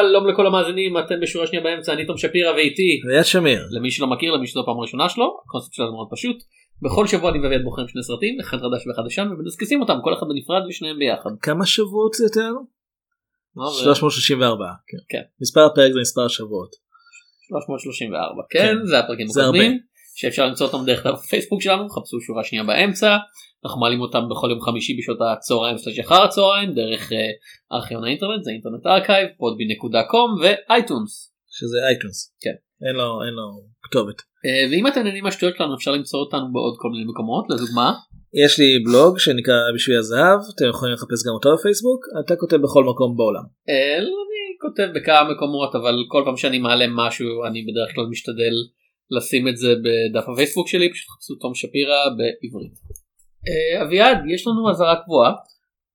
שלום לכל המאזינים אתם בשורה שנייה באמצע אני תום שפירא ואיתי ליאת שמיר. למי שלא מכיר למי שזו הפעם הראשונה שלו הקונספט שלנו מאוד פשוט בכל שבוע אני ואביעד בוחרים שני סרטים אחד חדש ואחד ישן ומדסקסים אותם כל אחד בנפרד ושניהם ביחד. כמה שבועות זה יותר? מה זה? 334. כן. כן. מספר הפרק זה מספר השבועות. 334 כן כן. זה הפרקים הקודמים שאפשר למצוא אותם דרך הפייסבוק שלנו חפשו שורה שנייה באמצע אנחנו מעלים אותם בכל יום חמישי בשעות הצהריים סלש אחר הצהריים דרך אה, ארכיון האינטרנט זה Internet Archive Podbean.com ו iTunes. שזה iTunes. כן. אין לו אין לו כתובת. אה, ואם אתם נהנים מהשטויות שלנו אפשר למצוא אותנו בעוד כל מיני מקומות לדוגמה יש לי בלוג שנקרא בשביל הזהב אתם יכולים לחפש גם אותו בפייסבוק אתה כותב בכל מקום בעולם. אה, אני כותב בכמה מקומות אבל כל פעם שאני מעלה משהו אני בדרך כלל משתדל לשים את זה בדף הפייסבוק שלי פשוט חפשו תום שפירא בעברית. אה, אביעד יש לנו אזהרה קבועה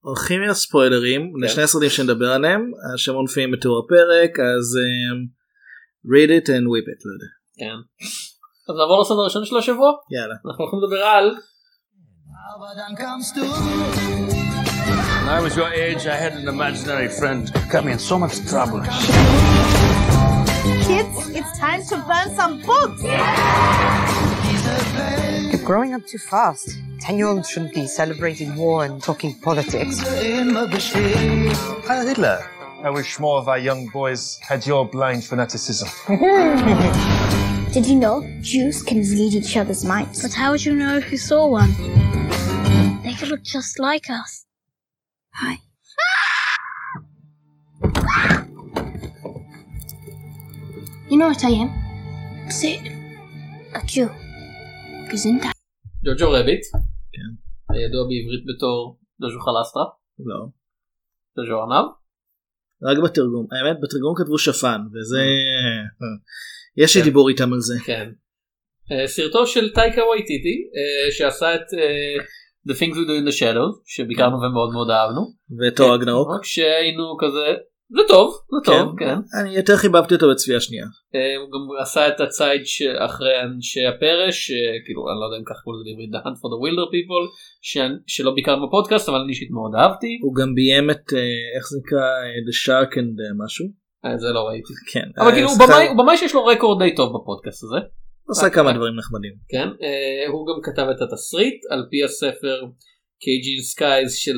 הולכים עם הספוילרים כן. לשני הסרטים שנדבר עליהם השם מופיעים בתיאור הפרק אז um, read it and whip it לא יודע. כן. אז נעבור לסדר הראשון של השבוע יאללה. אנחנו הולכים לדבר על When I was your age, I had an imaginary friend. Got me in so much trouble. Kids, it's time to burn some books. You're growing up too fast. Ten year olds shouldn't be celebrating war and talking politics. Heil Hitler. I wish more of our young boys had your blind fanaticism. Did you know Jews can read each other's minds? But how would you know who saw one? They could look just like us. Hi. You know what I am? Say it. A Jew. Gesundheit. ג'וג'ו רביט. כן. הידוע בעברית בתור ג'וג'ו חלסטרה. לא. ג'וג'ו ארנב. רק בתרגום האמת בתרגום כתבו שפן וזה יש לי כן. דיבור איתם על זה. כן. אה, סרטו של טייקה וייטיטי אה, שעשה את אה, The Things We Do in the Shadows שביקרנו ומאוד מאוד אהבנו. ותור אגנרוק. רק שהיינו כזה זה טוב זה טוב כן. אני יותר חיבבתי אותו בצפייה שנייה. אה, הוא גם עשה את הצייד שאחרי אנשי הפרש אה, כאילו אני לא יודע אם ככה קוראים לזה בעברית The Hunt for the Wilder People ש- שלא ביקרנו בפודקאסט אבל אני אישית מאוד אהבתי הוא גם ביים את אה, איך זה נקרא The Shark and משהו. זה לא ראיתי כן. אבל כאילו הוא במאי- הוא שיש לו רקורד די טוב בפודקאסט הזה עושה כמה דברים נחמדים. כן הוא גם כתב את התסריט על פי הספר Caging Skies של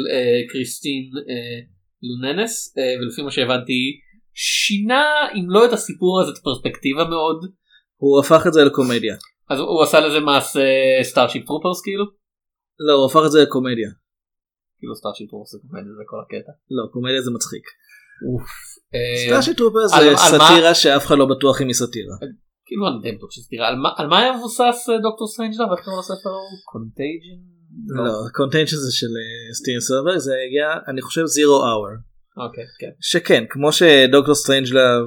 קריסטין אה, לוננס אה, ולפי מה שהבנתי שינה אם לא את הסיפור הזה את הפרספקטיבה מאוד הוא הפך את זה לקומדיה. אז הוא עשה לזה מעשה Starship Troopers כאילו לא הוא הפך את זה לקומדיה. כאילו Starship Troopers זה קומדיה, זה כל הקטע. לא קומדיה זה מצחיק. אה, Starship Trooper על- זה סאטירה שאף אחד לא בטוח אם היא סאטירה. כאילו אני די בטוח שזה על מה- היה מבוסס אה, Doctor Strangelove איך קוראים לספר ההוא? Contagion? לא Contagion זה של סטיבן סודרברג זה הגיע אני חושב Zero Hour. אוקיי כן. שכן כמו ש Doctor Strangelove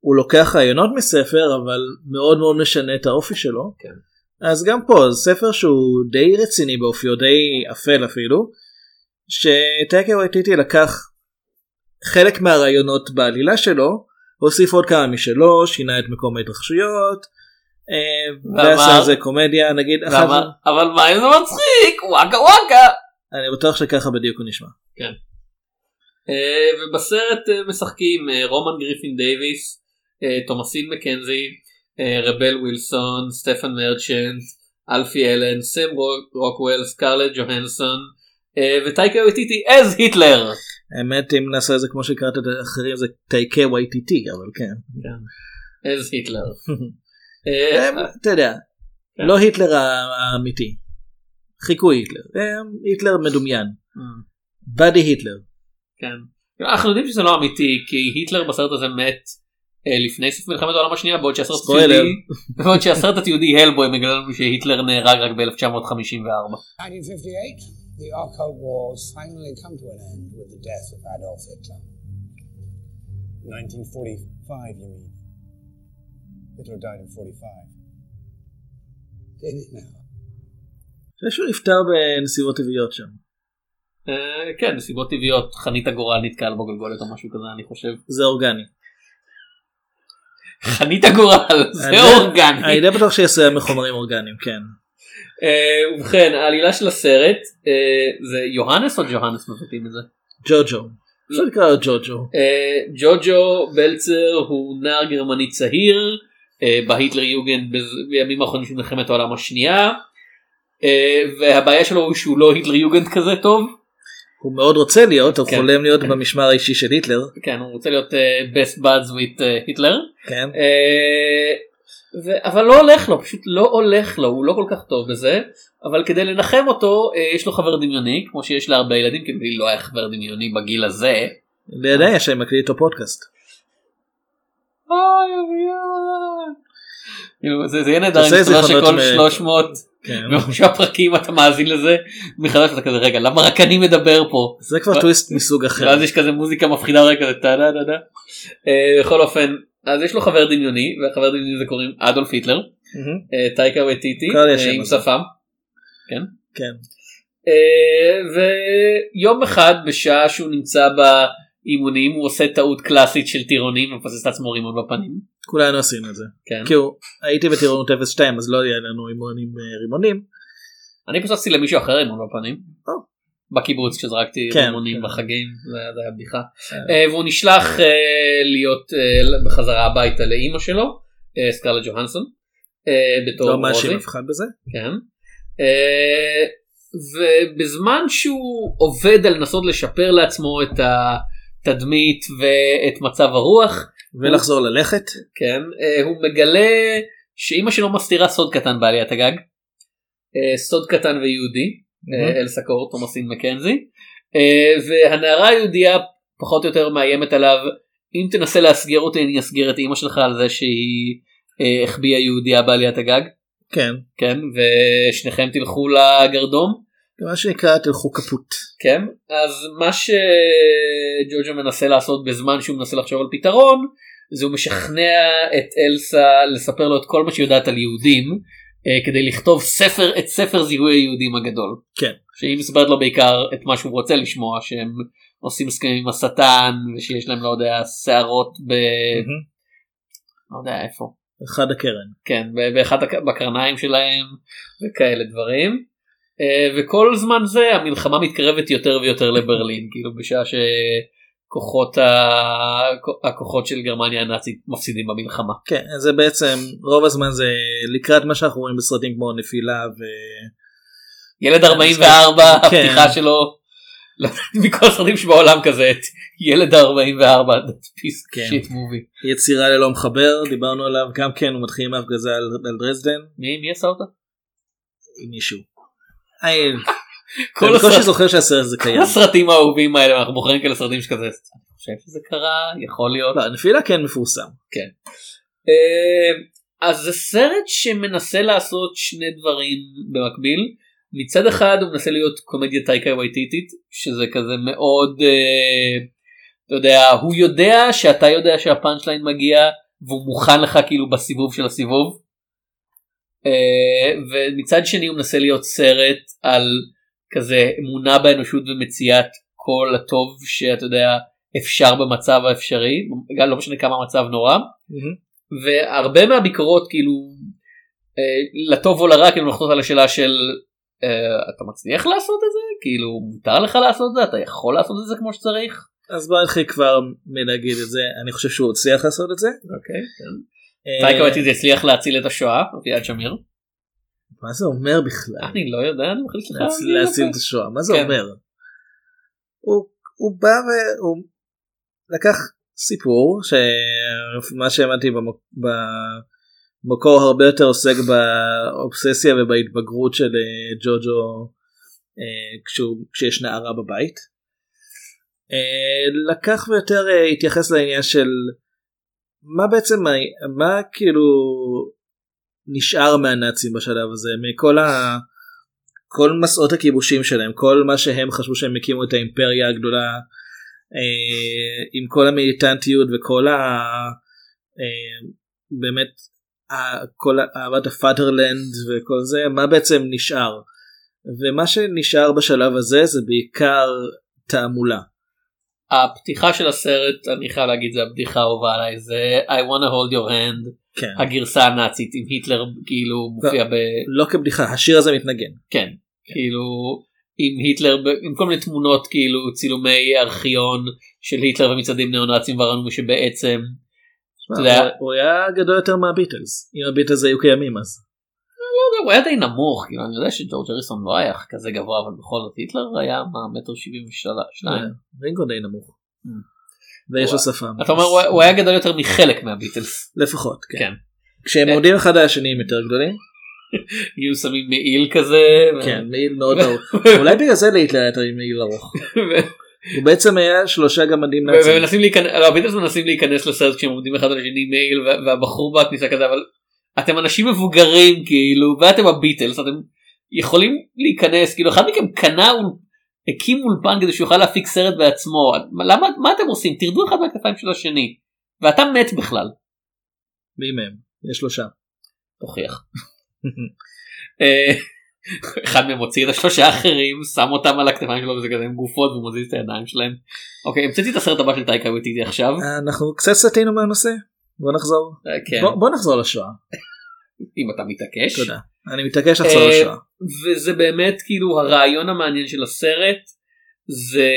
הוא לוקח רעיונות מספר אבל מאוד מאוד משנה את האופי שלו. כן. אז גם פה זה ספר שהוא די רציני באופיו די אפל אפילו. שטאיקה וואיטיטי לקח חלק מהרעיונות בעלילה שלו הוסיף עוד כמה משלו שינה את מקום ההתרחשויות. אה, ועשה איזה קומדיה נגיד אבל מה אם זה מצחיק וואקה וואקה. אני בטוח שככה בדיוק הוא נשמע. אה, ובסרט אה, משחקים רומן גריפין דייוויס, תומאסין מקנזי, רבל ווילסון, סטיבן מרצ'נט, אלפי אלן, סם רוק- רוקוול, סקרלט ג'והנסון וטאיקה וואיטיטי אז היטלר. האמת אם נעשה את זה כמו שקראת את האחרים זה טייקה וייטיטי אבל כן. אז היטלר. אה, הם, אתה יודע לא היטלר האמיתי. חיקוי היטלר. היטלר מדומיין. באדי היטלר. כן. אנחנו יודעים שזה לא אמיתי כי היטלר בסרט הזה מת אה, לפני סוף מלחמת העולם השנייה בעוד שהסרט. התיעודי בעוד שהסרט התיעודי הלבוי מגלה לנו שהיטלר נהרג רק ב-1954. 1958, the occult wars finally come to an end with the death of Adolf Hitler. 1945, you mean? Hitler died in 45. Did it now? אני חושב שהוא נפטר בנסיבות טבעיות שם. אה, כן נסיבות טבעיות חנית הגורל נתקע על בגלגולת או משהו כזה אני חושב. זה אורגני. חנית הגורל זה אורגני. אני די בטוח שיעשה מחומרים אורגניים כן. אה, ובכן העלילה של הסרט אה, זה יוהנס או ג'והנס מבטאים את זה? ג'וג'ו. אפשר לקרוא לו ג'וג'ו. ג'וג'ו בלצר הוא נער גרמני צעיר בהיטלר יוגנד בז- בימים האחרונים של מלחמת העולם השנייה אה, והבעיה שלו הוא שהוא לא היטלר יוגנד כזה טוב הוא מאוד רוצה להיות, הוא כן. חולם להיות במשמר האישי של היטלר. כן הוא רוצה להיות אה, best buds with אה, היטלר כן. אה, ו- אבל לא הולך לו פשוט לא הולך לו הוא לא כל כך טוב בזה אבל כדי לנחם אותו אה, יש לו חבר דמיוני כמו שיש להרבה ילדים כי לי לא היה חבר דמיוני בגיל הזה. לידי יש מקליט איתו פודקאסט. אוי אוי. כאילו, זה זה יהיה נהדר שכל מ- 300 כן. וחמישה פרקים אתה מאזין לזה מחדש אתה כזה רגע למה רק אני מדבר פה. זה כבר טוויסט מסוג אחר. ואז יש כזה מוזיקה מפחידה רגע טה דה דה דה. אה, בכל אופן אז יש לו חבר דמיוני והחבר דמיוני זה קוראים אדולף היטלר. אה, טייקה וטיטי אה, עם. שפם. כן. אה, ויום אחד בשעה שהוא נמצא באימונים הוא עושה טעות קלאסית של טירונים ומפסס את עצמו רימון בפנים. כולנו עשינו את זה. כן. כאילו הייתי בטירונות 02 אז לא היה לנו אימונים אה, רימונים. אני פססתי למישהו אחר רימון בפנים. בקיבוץ כשזרקתי כן, רימונים כן. בחגים זה היה- בדיחה. אה, והוא נשלח אה, להיות אה, בחזרה הביתה לאימא שלו אה, סקרלה ג'והנסון. אה, בתור לא מאשים. אף אחד בזה. כן. אה, ובזמן שהוא עובד על לנסות לשפר לעצמו את התדמית ואת מצב הרוח ולחזור ללכת. כן אה, הוא מגלה שאימא שלו מסתירה סוד קטן בעליית הגג. אה, סוד קטן ויהודי אה, אלסה קור תומאסין מקנזי והנערה היהודייה פחות או יותר מאיימת עליו אם תנסה להסגר אותי אני אסגיר את אימא שלך על זה שהיא אה, החביאה יהודייה בעליית הגג. כן. כן ושניכם תלכו לגרדום מה שנקרא תלכו כפות. כן אז מה שג'וג'ה מנסה לעשות בזמן שהוא מנסה לחשוב על פתרון זה הוא משכנע את אלסה לספר לו את כל מה שהיא יודעת על יהודים אה, כדי לכתוב ספר את ספר זיהוי היהודים הגדול. כן. שהיא מספרת לו בעיקר את מה שהוא רוצה לשמוע שהם עושים הסכמים עם השטן ושיש להם לא יודע שערות ב... לא יודע איפה. אחד הקרן. כן, באחד הק- בקרניים שלהם וכאלה דברים. אה, וכל זמן זה המלחמה מתקרבת יותר ויותר לברלין, כאילו בשעה שכוחות ה- הכוחות של גרמניה הנאצית מפסידים במלחמה. כן זה בעצם רוב הזמן זה לקראת מה שאנחנו רואים בסרטים כמו נפילה ו... ילד 44 כן. הפתיחה שלו לא מכל הסרטים שבעולם כזה את ילד 44 פיס כן. שיט מובי. יצירה ללא מחבר דיברנו עליו גם כן הוא מתחיל עם ההפגזה על, על דרזדן מי מי עשה אותה? מישהו. כל הסרט- זוכר שהסרט הזה כל קיים. הסרטים האהובים האלה אנחנו בוחרים כאלה סרטים שכזה. אני חושב שזה קרה יכול להיות. לא, נפילה כן מפורסם. אה, אז זה סרט שמנסה לעשות שני דברים במקביל. מצד אחד הוא מנסה להיות קומדיה טייקה וייטיטית שזה כזה מאוד אה, אתה יודע הוא יודע שאתה יודע שהפאנצ' ליין מגיע והוא מוכן לך כאילו בסיבוב של הסיבוב. אה, ומצד שני הוא מנסה להיות סרט על כזה אמונה באנושות ומציאת כל הטוב שאתה יודע אפשר במצב האפשרי לא משנה כמה המצב נורא. והרבה מהביקורות כאילו אה, לטוב או לרע כאילו נוחתות על השאלה של אה, אתה מצליח לעשות את זה כאילו מותר לך לעשות את זה אתה יכול לעשות את זה כמו שצריך. אז בוא נתחיל כבר מלהגיד את זה אני חושב שהוא הצליח לעשות את זה. אוקיי. אה, טייקה וייטיטי הצליח להציל את השואה אביעד שמיר. מה זה אומר בכלל? אני לא יודע אני מחליט לך. להצ- להציל את השואה מה זה כן. אומר? הוא בא והוא לקח סיפור שמה שהבנתי במק- במקור הרבה יותר עוסק באובססיה ובהתבגרות של אה, ג'וג'ו אה, כשיש נערה בבית אה, לקח ויותר אה, התייחס לעניין של מה בעצם מה, כאילו נשאר מהנאצים בשלב הזה מכל ה... כל מסעות הכיבושים שלהם כל מה שהם חשבו שהם הקימו את האימפריה הגדולה אה, עם כל המיליטנטיות וכל ה... אה, באמת ה- כל אהבת הפאדרלנד וכל זה מה בעצם נשאר ומה שנשאר בשלב הזה זה בעיקר תעמולה. הפתיחה של הסרט אני חייב להגיד זה הבדיחה האהובה עליי זה I wanna hold your hand כן. הגרסה הנאצית עם היטלר כאילו מופיע ב... לא כבדיחה השיר הזה מתנגן. כן כאילו עם היטלר עם כל מיני תמונות כאילו צילומי ארכיון של היטלר ומצעדים ניאו-נאצים וראינו שבעצם הוא היה גדול יותר מהביטלס אם הביטלס היו קיימים אז. לא יודע, הוא היה די נמוך כאילו אני יודע שג'ורג' אריסון לא היה כזה גבוה אבל בכל זאת היטלר היה מה מטר שבעים ושתיים. רינגו די נמוך. Mm. ויש לו שפה. אתה אומר הוא- היה גדול יותר מחלק מהביטלס. לפחות כן. כן. כשהם. עומדים אחד על השני הם יותר גדולים. יהיו שמים מעיל כזה. כן מעיל מאוד ארוך. אולי בגלל זה להיטלר היה מעיל ארוך. הוא בעצם היה שלושה גמדים נאצים. ומנסים להיכנס, לא, הביטלס מנסים להיכנס לסרט כשהם עומדים אחד על השני מייל וה- והבחור בכניסה כזה אבל אתם אנשים מבוגרים כאילו ואתם הביטלס אתם יכולים להיכנס כאילו אחד מכם קנה הקים אולפן כדי שהוא יוכל להפיק סרט בעצמו למה מה אתם עושים תרדו אחד מהכתפיים של השני ואתה מת בכלל מי מהם? יש שלושה. תוכיח. אה, אחד מהם הוציא את השלושה האחרים שם אותם על הכתפיים שלו וזה כזה עם גופות ומזיז את הידיים שלהם. אוקיי המצאתי את הסרט הבא של טייקה וטיטי עכשיו. אנחנו קצת סטינו מהנושא. בוא נחזור. אה, כן. בוא- בוא נחזור לשואה. אם אתה מתעקש. תודה. אני מתעקש לחזור אה, לשואה. וזה באמת כאילו הרעיון המעניין של הסרט זה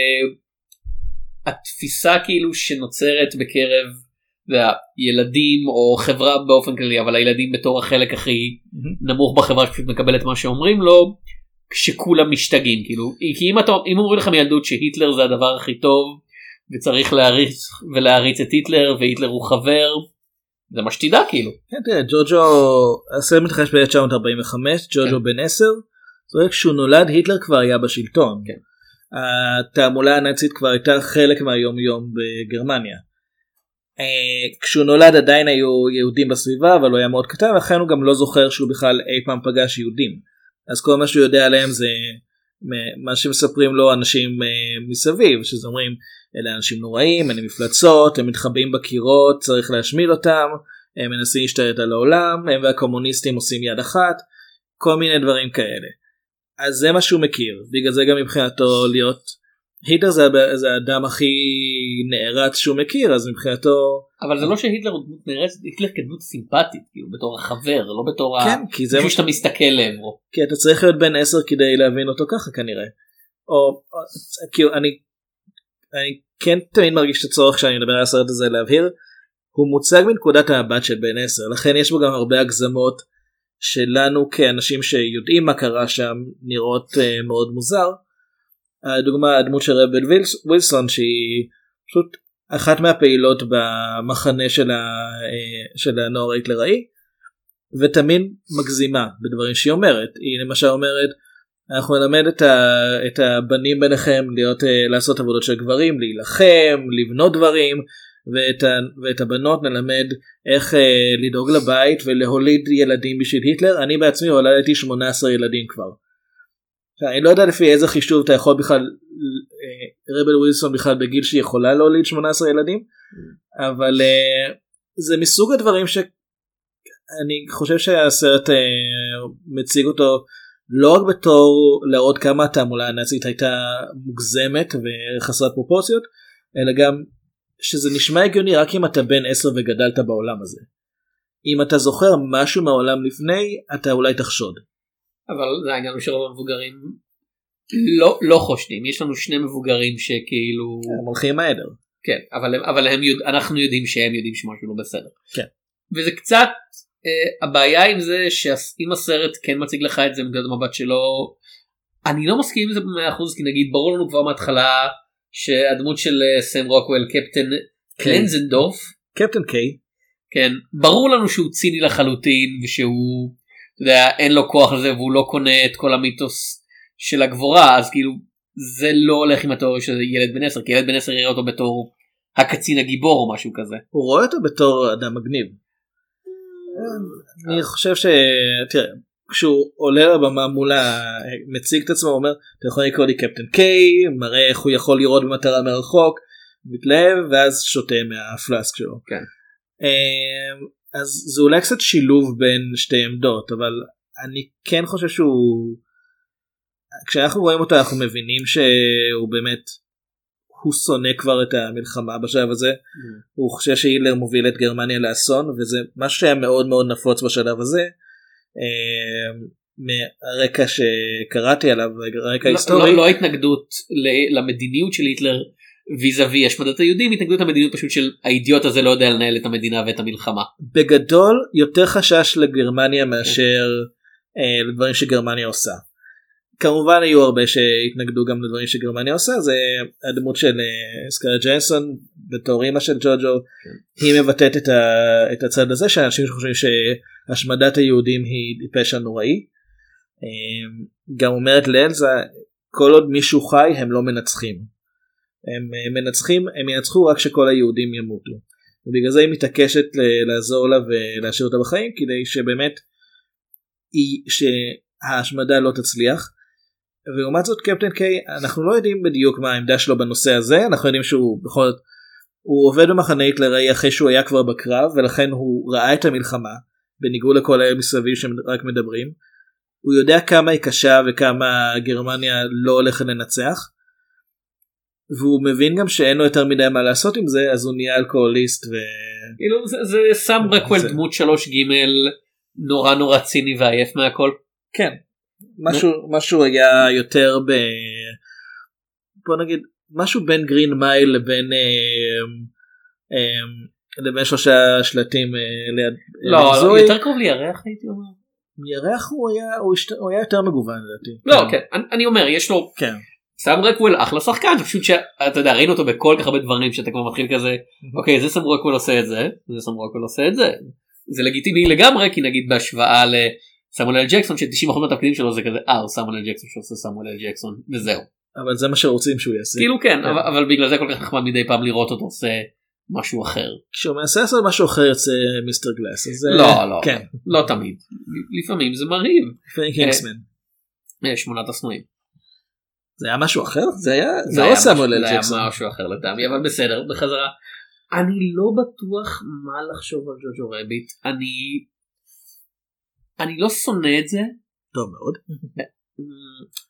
התפיסה כאילו שנוצרת בקרב אתה יודע, ילדים או חברה באופן כללי אבל הילדים בתור החלק הכי נמוך בחברה שפשוט מקבל את מה שאומרים לו כשכולם משתגעים כאילו כי אם אתה אם אומרים לך מילדות שהיטלר זה הדבר הכי טוב וצריך להריץ ולהריץ את היטלר והיטלר הוא חבר זה מה שתדע כאילו. כן, תראה, ג'וג'ו, הסרט מתרחש ב-1945, ג'וג'ו בן 10, זאת אומרת כשהוא נולד היטלר כבר היה בשלטון. כן. התעמולה הנאצית כבר הייתה חלק מהיום יום בגרמניה. אה, כשהוא נולד עדיין היו יהודים בסביבה אבל הוא היה מאוד קטן לכן הוא גם לא זוכר שהוא בכלל אי פעם פגש יהודים. אז כל מה שהוא יודע עליהם זה מה שמספרים לו אנשים אה, מסביב שזה אומרים אלה אנשים נוראים אלה מפלצות הם מתחבאים בקירות צריך להשמיד אותם הם מנסים להשתלט על העולם הם והקומוניסטים עושים יד אחת כל מיני דברים כאלה. אז זה מה שהוא מכיר בגלל זה גם מבחינתו להיות היטלר זה, זה האדם הכי נערץ שהוא מכיר אז מבחינתו אבל זה לא שהיטלר הוא דמות נערצת, היטלר כדמות סימפטית, כאילו בתור החבר, לא בתור כן כי זה מישהו שאתה מסתכל לעברו. כי אתה צריך להיות בן 10 כדי להבין אותו ככה כנראה. או, או כאילו אני, אני כן תמיד מרגיש את הצורך כשאני מדבר על הסרט הזה להבהיר הוא מוצג מנקודת המבט של בן 10 לכן יש בו גם הרבה הגזמות שלנו כאנשים שיודעים מה קרה שם נראות uh, מאוד מוזר. הדוגמה הדמות של רבל וילס- ווילסון שהיא פשוט אחת מהפעילות במחנה של, ה, אה, של הנוער היטלראי ותמיד מגזימה בדברים שהיא אומרת היא למשל אומרת אנחנו נלמד את, ה, את הבנים ביניכם להיות אה, לעשות עבודות של גברים להילחם לבנות דברים ואת, ה, ואת הבנות נלמד איך אה, לדאוג לבית ולהוליד ילדים בשביל היטלר אני בעצמי הולדתי 18 ילדים כבר. אני לא יודע לפי איזה חישוב אתה יכול בכלל אה, רבל ווילסון בכלל בגיל שהיא יכולה להוליד 18 ילדים אבל אה, זה מסוג הדברים שאני חושב שהסרט אה, מציג אותו לא רק בתור להראות כמה התעמולה הנאצית הייתה מוגזמת וחסרת פרופורציות אלא גם שזה נשמע הגיוני רק אם אתה בן 10 וגדלת בעולם הזה. אם אתה זוכר משהו מהעולם לפני אתה אולי תחשוד. אבל זה העניין שרוב המבוגרים לא, לא חושדים, יש לנו שני מבוגרים שכאילו, הם הולכים עם העדר. כן, אבל, אבל הם יודע, אנחנו יודעים שהם יודעים שמשהו לא בסדר. כן. וזה קצת, הבעיה עם זה שאם הסרט כן מציג לך את זה מנקודת המבט שלו, אני לא מסכים עם זה במאה אחוז כי נגיד ברור לנו כבר מההתחלה שהדמות של אה, סם רוקוול קפטן קלנזנדורף קפטן קיי כן ברור לנו שהוא ציני לחלוטין ושהוא אתה יודע, אין לו כוח לזה והוא לא קונה את כל המיתוס של הגבורה אז כאילו זה לא הולך עם התיאוריה של ילד בן 10 כי ילד בן 10 יראה אותו בתור הקצין הגיבור או משהו כזה. הוא רואה אותו בתור אדם מגניב. אני חושב ש... תראה, כשהוא עולה לבמה מול ה... מציג את עצמו הוא אומר אתה יכול לקרוא לי קפטן קיי מראה איך הוא יכול לראות במטרה מרחוק מתלהב ואז שותה מהפלאסק שלו. כן. אמ, אז זה אולי קצת שילוב בין שתי עמדות אבל אני כן חושב שהוא כשאנחנו רואים אותו אנחנו מבינים שהוא באמת הוא שונא כבר את המלחמה בשלב הזה הוא חושב שהיטלר מוביל את גרמניה לאסון וזה משהו שהיה מאוד מאוד נפוץ בשלב הזה. אמ, מהרקע שקראתי עליו הרקע לא, ההיסטורי. לא, לא התנגדות ל- למדיניות של היטלר ויזאבי השמדת היהודים התנגדות למדיניות פשוט של האידיוט הזה לא יודע לנהל את המדינה ואת המלחמה. בגדול יותר חשש לגרמניה מאשר אה, לדברים שגרמניה עושה. כמובן היו הרבה שהתנגדו גם לדברים שגרמניה עושה זה הדמות של אה, סקארט ג'יינסון בתור אימא של ג'וג'ו היא מבטאת את, ה, את הצד הזה שאנשים שחושבים שהשמדת היהודים היא פשע נוראי. אה, גם אומרת לאלזה כל עוד מישהו חי הם לא מנצחים. הם אה, מנצחים הם ינצחו רק שכל היהודים ימותו. ובגלל זה היא מתעקשת לעזור לה ולהשאיר אותה בחיים כדי שבאמת היא, שההשמדה לא תצליח. ולעומת זאת קפטן קיי אנחנו לא יודעים בדיוק מה העמדה שלו בנושא הזה אנחנו יודעים שהוא בכל זאת הוא עובד במחנה היטלראי אחרי שהוא היה כבר בקרב ולכן הוא ראה את המלחמה בניגוד לכל אלה מסביב שהם רק מדברים. הוא יודע כמה היא קשה וכמה גרמניה לא הולכת לנצח. והוא מבין גם שאין לו יותר מדי מה לעשות עם זה אז הוא נהיה אלכוהוליסט ו... כאילו זה, זה סם רקוול דמות 3 ג' נורא נורא ציני ועייף מהכל. כן. משהו משהו היה יותר ב... בוא נגיד משהו בין גרין מייל לבין אה, אה, לבין שלושה שלטים אה, ליד לא, לא. יותר קרוב לירח הייתי אומר. ירח הוא היה הוא, השת... הוא היה יותר מגוון לדעתי. לא כן אני, אני אומר יש לו כן. סם רקוול אחלה שחקן פשוט שאתה יודע ראינו אותו בכל כך הרבה דברים שאתה כבר מתחיל כזה אוקיי זה סם רקוול עושה את זה זה סם רקוול עושה את זה זה לגיטימי לגמרי כי נגיד בהשוואה לסמואל אל ג'קסון ש-90% מהתפקידים שלו זה כזה אה הוא סמואל אל ג'קסון שעושה סמואל אל ג'קסון וזהו אבל זה מה שרוצים שהוא יעשה. כאילו כן אבל, אבל בגלל זה כל כך נחמד מדי פעם לראות אותו עושה משהו אחר כשהוא מנסה לעשות משהו אחר יוצא מיסטר גלאס. אז, אה, לא לא כן. לא תמיד לפעמים זה מרהיב לפעמים קינגסמן. אה, שמונת השנואים. זה היה משהו אחר? זה היה זה לא סמואל אל זה היה ג'קסון. משהו אחר לטעמי אבל בסדר בחזרה. אני לא בטוח מה לחשוב על ג'וג'ו רביט אני אני לא שונא את זה טוב מאוד.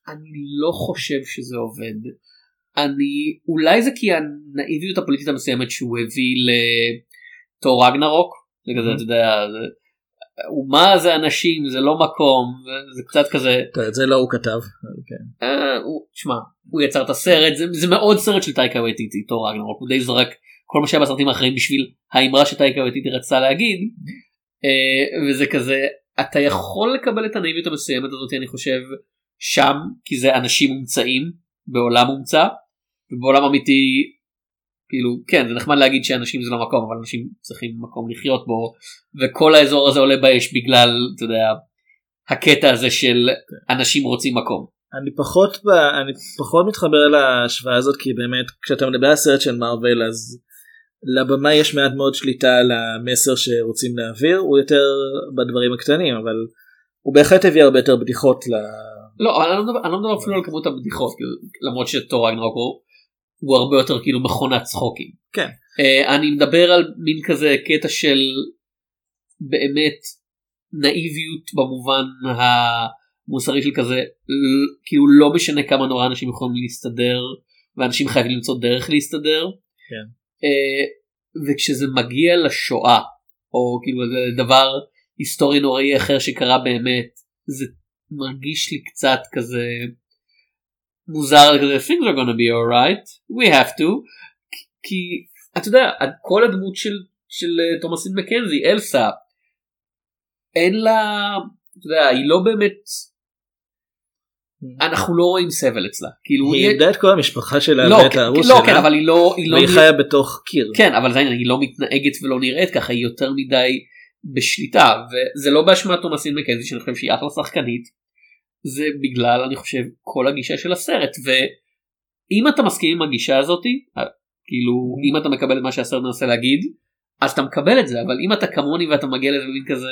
אני לא חושב שזה עובד. אני אולי זה כי הנאיביות הפוליטית המסוימת שהוא הביא לתור רגנרוק זה כזה אתה יודע זה, אומה זה אנשים זה לא מקום זה קצת כזה את זה לא הוא כתב. כן. אה, הוא, שמע, הוא יצר את הסרט, זה, זה מאוד סרט של טייקה וטיטי, תור רגנרוק, הוא די זרק כל מה שהיה בסרטים האחרים בשביל האמרה שטייקה וטיטי רצתה להגיד, אה, וזה כזה, אתה יכול לקבל את הנאיביות המסוימת הזאת, אני חושב, שם, כי זה אנשים מומצאים, בעולם מומצא, ובעולם אמיתי, כאילו, כן, זה נחמד להגיד שאנשים זה לא מקום, אבל אנשים צריכים מקום לחיות בו, וכל האזור הזה עולה באש בגלל, אתה יודע, הקטע הזה של אנשים רוצים מקום. אני פחות ב... אני פחות מתחבר להשוואה הזאת כי באמת כשאתה מדבר על סרט של מארוול אז לבמה יש מעט מאוד שליטה על המסר שרוצים להעביר הוא יותר בדברים הקטנים אבל הוא בהחלט הביא הרבה יותר בדיחות ל... לא, אני לא מדבר, אני לא מדבר אפילו על כמות הבדיחות, כאילו, למרות שתור רגנרוק הוא, הוא הרבה יותר כאילו מכונת צחוקים. כן. Uh, אני מדבר על מין כזה קטע של באמת נאיביות במובן המוסרי של כזה, כאילו לא משנה כמה נורא אנשים יכולים להסתדר, ואנשים חייבים למצוא דרך להסתדר. כן. Uh, וכשזה מגיע לשואה, או כאילו איזה דבר היסטורי נוראי אחר שקרה באמת, זה מרגיש לי קצת כזה מוזר כזה things are gonna be alright we have to. כי אתה יודע כל הדמות של של אה, תומאסין מקנזי אלסה אין לה אתה יודע היא לא באמת אנחנו לא רואים סבל אצלה כאילו היא איבדה את כל המשפחה שלה לא, ואת כן, לא, שלה כן, אבל היא לא, היא לא והיא חיה בתוך קיר. כן אבל זה היא לא מתנהגת ולא נראית ככה היא יותר מדי בשליטה וזה לא באשמת תומאסין מקנזי שאני חושב שהיא אחלה שחקנית זה בגלל אני חושב כל הגישה של הסרט אם אתה מסכים עם הגישה הזאתי אה, כאילו אם אתה מקבל את מה שהסרט מנסה להגיד אז אתה מקבל את זה אבל אם אתה כמוני ואתה מגיע לזה כזה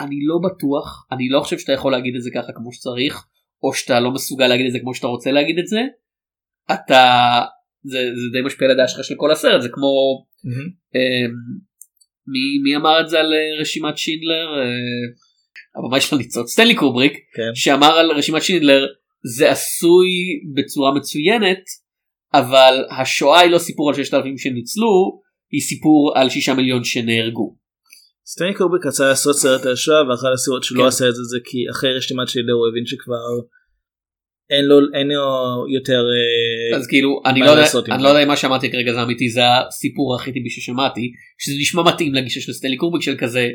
אני לא בטוח אני לא חושב שאתה יכול להגיד את זה ככה כמו שצריך או שאתה לא מסוגל להגיד את זה כמו שאתה רוצה להגיד את זה אתה זה, זה די משפיע על הדעה שלך של כל הסרט זה כמו אמ, מי, מי אמר את זה על אה, רשימת שינדלר אה, הבמאי של הניצוץ סטנלי קובריק כן. שאמר על רשימת שינדלר זה עשוי בצורה מצוינת אבל השואה היא לא סיפור על 6,000 שניצלו היא סיפור על 6 מיליון שנהרגו. סטנלי קובריק רצה לעשות סרט על השואה ואחת הסיבות שהוא כן. עשה את זה זה כי אחרי רשימת שינדלר הוא הבין שכבר אין לו אין לו יותר אה, אז כאילו אני לא יודע אני? לא יודע אם מה שאמרתי כרגע זה אמיתי זה הסיפור הכי טבעי ששמעתי שזה נשמע מתאים לגישה של סטנלי קובריק של כזה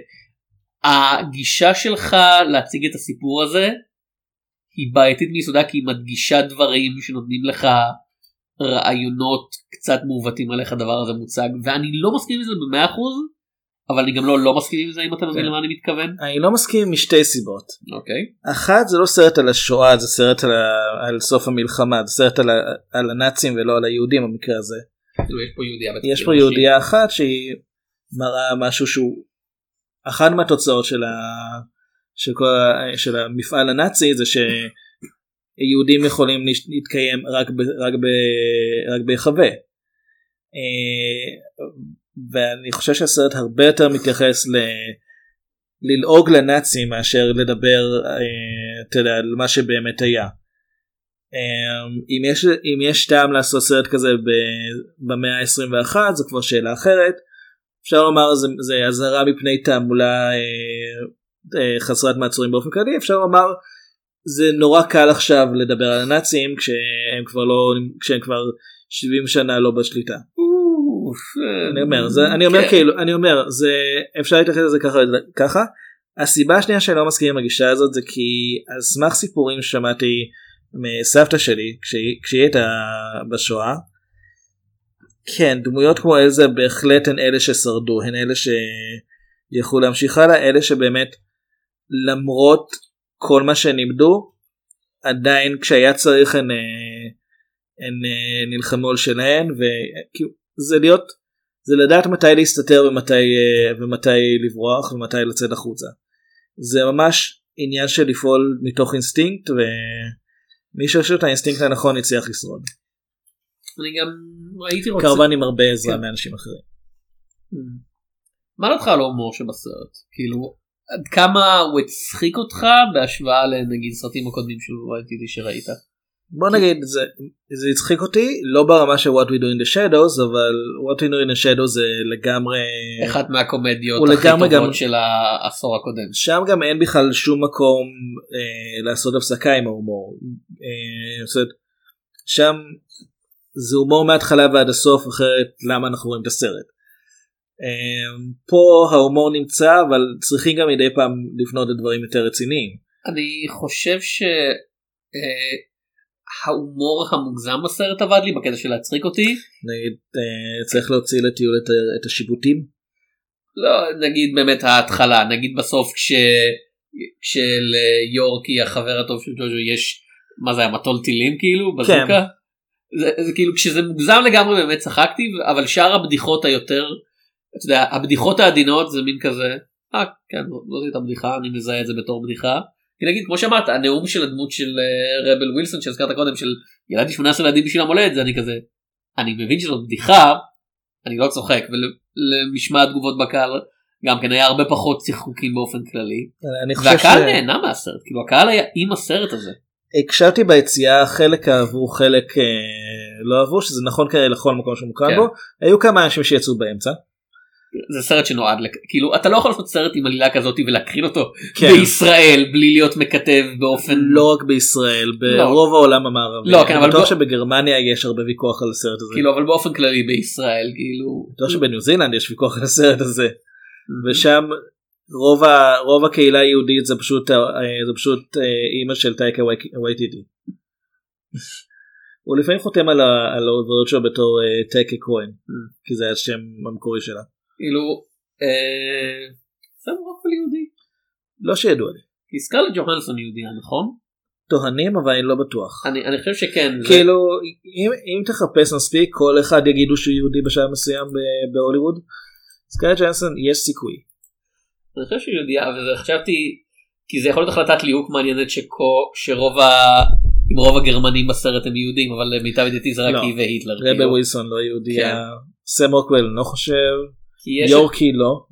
הגישה שלך להציג את הסיפור הזה היא בעייתית מיסודה כי היא מדגישה דברים שנותנים לך רעיונות קצת מעוותים על איך הדבר הזה מוצג ואני לא מסכים עם זה במאה אחוז אבל אני גם לא לא מסכים עם זה אם אתה מבין כן. למה אני מתכוון. אני לא מסכים משתי סיבות אוקיי. אחת זה לא סרט על השואה זה סרט על, סוף המלחמה זה סרט על, הנאצים ולא על היהודים במקרה הזה כאילו, יש פה יהודייה בתפקיד יש פה ראשי. יהודייה אחת שהיא מראה משהו שהוא אחת מהתוצאות של, ה... של, כל ה... של המפעל הנאצי זה שיהודים יכולים להתקיים רק, ב... רק, ב... רק בהיחווה. ואני חושב שהסרט הרבה יותר מתייחס ל... ללעוג לנאצים מאשר לדבר אה, אתה יודע, על מה שבאמת היה. אה, אם יש, אם יש טעם לעשות סרט כזה במאה ה-21 זו כבר שאלה אחרת. אפשר לומר זה אזהרה מפני תעמולה אה, אה, חסרת מעצורים באופן כללי אפשר לומר זה נורא קל עכשיו לדבר על הנאצים כשהם כבר לא כשהם כבר 70 שנה לא בשליטה. אני אומר זה אני אומר כן. כאילו אני אומר זה אפשר להתייחס לזה ככה ככה הסיבה השנייה שאני לא מסכים עם הגישה הזאת זה כי על סמך סיפורים ששמעתי מסבתא שלי כשהיא כשהיא הייתה בשואה. כן דמויות כמו אלזה בהחלט הן אלה ששרדו הן אלה שיכולו להמשיך הלאה אלה שבאמת למרות כל מה שהן איבדו עדיין כשהיה צריך הן, אה, הן אה, נלחמו על שלהן וכאילו זה להיות זה לדעת מתי להסתתר ומתי אה, ומתי לברוח ומתי לצאת החוצה. זה ממש עניין של לפעול מתוך אינסטינקט ומי שיש לו את האינסטינקט הנכון יצליח לשרוד. אני גם הייתי רוצה כמובן עם הרבה עזרה כן. מאנשים אחרים. מה דעתך על ההומור שבסרט כאילו עד כמה הוא הצחיק אותך בהשוואה לנגיד סרטים הקודמים של YTD שראית. בוא נגיד זה זה הצחיק אותי לא ברמה של what we do in the shadows אבל what we do in the shadows זה לגמרי אחת מהקומדיות הכי טובות גם- של העשור הקודם. שם גם אין בכלל שום מקום אה, לעשות הפסקה עם ההומור. אה, זאת שם זה הומור מההתחלה ועד הסוף אחרת למה אנחנו רואים את הסרט. אה, פה ההומור נמצא אבל צריכים גם מדי פעם לפנות לדברים יותר רציניים. אני חושב שההומור המוגזם בסרט עבד לי בקטע של להצחיק אותי. נגיד אה, צריך להוציא לטיול את, השיבוטים. לא נגיד באמת ההתחלה נגיד בסוף כש... כשליורקי החבר הטוב של ג'וג'ו יש מה זה היה מטול טילים כאילו בזוקה. זה, זה כאילו כשזה מוגזם לגמרי באמת צחקתי אבל שאר הבדיחות היותר אתה יודע הבדיחות העדינות זה מין כזה אה כן זאת הייתה בדיחה אני מזהה את זה בתור בדיחה. כי נגיד כמו שאמרת הנאום של הדמות של אה, רבל ווילסון שהזכרת קודם של ילדתי 18 ילדים בשביל המולדת זה אני כזה אני מבין שזאת בדיחה אני לא צוחק ולמשמע התגובות בקהל גם כן היה הרבה פחות צחקוקים באופן כללי והקהל ש- נהנה מהסרט כאילו הקהל היה עם הסרט הזה. הקשבתי ביציאה חלק אהבו חלק אה, לא אהבו שזה נכון כנראה לכל מקום שמוקרן כן. בו היו כמה אנשים שיצאו באמצע. זה סרט שנועד. כאילו אתה לא יכול לעשות סרט עם עלילה כזאת ולהקרין אותו כן. בישראל בלי להיות מקטב באופן לא רק בישראל ברוב העולם המערבי. לא, כן, אבל בטוח בוא- שבגרמניה יש הרבה ויכוח על הסרט הזה. כאילו אבל באופן כללי בישראל כאילו בטוח שבניו זילנד יש ויכוח על הסרט הזה. ושם רוב, ה, רוב הקהילה היהודית זה פשוט, אה, זה פשוט אה, אימא של טייקה וייטיטי. הוא לפעמים חותם על, ה, על העבודות שלו בתור אה, טייקה כהן כי זה השם המקורי שלה. כאילו אה, זה רק על יהודי לא שידוע לי. כי סקרלט ג'והנסון יהודייה נכון? טוענים אבל אני לא בטוח. אני אני חושב שכן. כאילו אם, אם תחפש מספיק כל אחד יגידו שהוא יהודי בשלב מסוים בהוליווד. סקרלט ג'והנסון יש סיכוי. אני חושב שהיא יהודייה וזה חשבתי כי זה יכול להיות החלטת ליהוק מעניינת שכה שרוב ה... אם רוב הגרמנים בסרט הם יהודים אבל למיטב ידיעתי זה רק לא. היא והיטלר. רבל כאילו. ווילסון לא יהודייה. כן. סם רוקוול לא חושב. יורקי לא.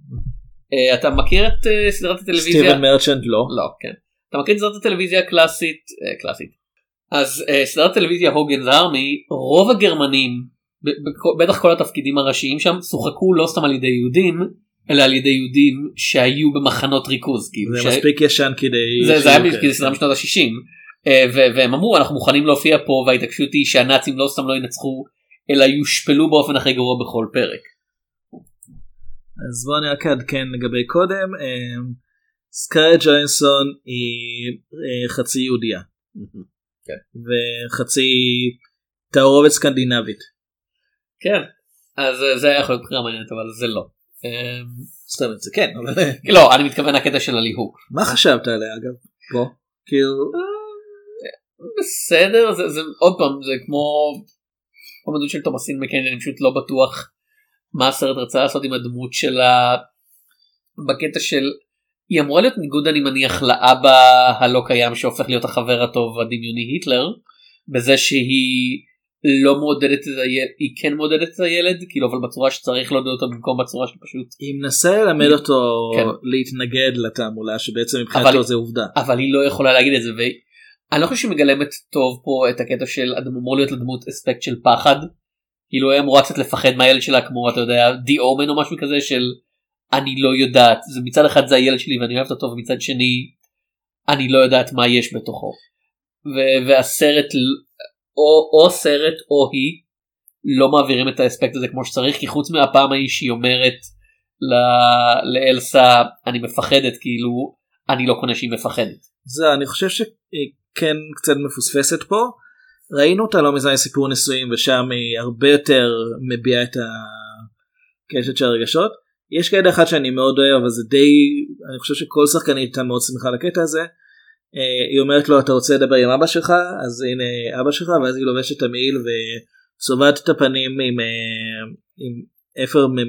אה, אתה מכיר את אה, סדרת הטלוויזיה? סטיבן מרצ'נט לא. לא, כן. אתה מכיר את סדרת הטלוויזיה הקלאסית? אה, קלאסית. אז סדרת הטלוויזיה Hogan's Army, רוב הגרמנים, בטח כל התפקידים הראשיים שם, שוחקו לא סתם על ידי יהודים, אלא על ידי יהודים שהיו במחנות ריכוז. כאילו, זה ש- מספיק ישן כדי. זה, זה היה כאלה. סדרה משנות ה-60 והם אמרו אנחנו מוכנים להופיע פה וההתעקשות היא שהנאצים לא סתם לא ינצחו אלא יושפלו באופן הכי גרוע בכל פרק. אז בוא אני רק אעדכן לגבי קודם. אמ, סקארט ג'וינסון היא אה, חצי יהודייה. כן. וחצי תערובת סקנדינבית. כן. אז אה, זה היה יכול להיות בחירה מעניינת אבל זה לא. זאת אומרת זה כן לא אני מתכוון הקטע של הליהוק. מה חשבת עליה אגב? פה? כאילו בסדר זה, עוד פעם זה כמו אומנות של תומאסין מקנג'ן אני פשוט לא בטוח מה הסרט רצה לעשות עם הדמות שלה בקטע של היא אמורה להיות ניגוד אני מניח לאבא הלא קיים שהופך להיות החבר הטוב הדמיוני היטלר בזה שהיא לא מעודדת את הילד היא כן מעודדת את הילד כאילו אבל בצורה שצריך לעודד אותו במקום בצורה שפשוט היא מנסה ללמד אותו כן. להתנגד לתעמולה שבעצם אבל- מבחינתו זה עובדה. אבל היא לא יכולה להגיד את זה ואני לא חושב שהיא מגלמת טוב פה את הקטע של אמור להיות לדמות אספקט של פחד. כאילו היא אמורה קצת לפחד מהילד שלה כמו אתה יודע די אומן או משהו כזה של אני לא יודעת זה מצד אחד זה הילד שלי ואני אוהבת אותו ומצד שני אני לא יודעת מה יש בתוכו. ו- והסרט או, או סרט או היא לא מעבירים את האספקט הזה כמו שצריך כי חוץ מהפעם ההיא שהיא אומרת ל- לאלסה אני מפחדת כאילו אני לא קונה שהיא מפחדת. זה אני חושב שהיא כן קצת מפוספסת פה. ראינו אותה לא מזמן סיפור נישואים ושם היא הרבה יותר מביעה את הקשת של הרגשות. יש כאלה אחד שאני מאוד אוהב אבל זה די אני חושב שכל שחקנית הייתה מאוד שמחה לקטע הזה. אה, היא אומרת לו אתה רוצה לדבר עם אבא שלך אז הנה אבא שלך ואז היא לובשת את המעיל וצובעת את הפנים עם, אה, עם אפר מה-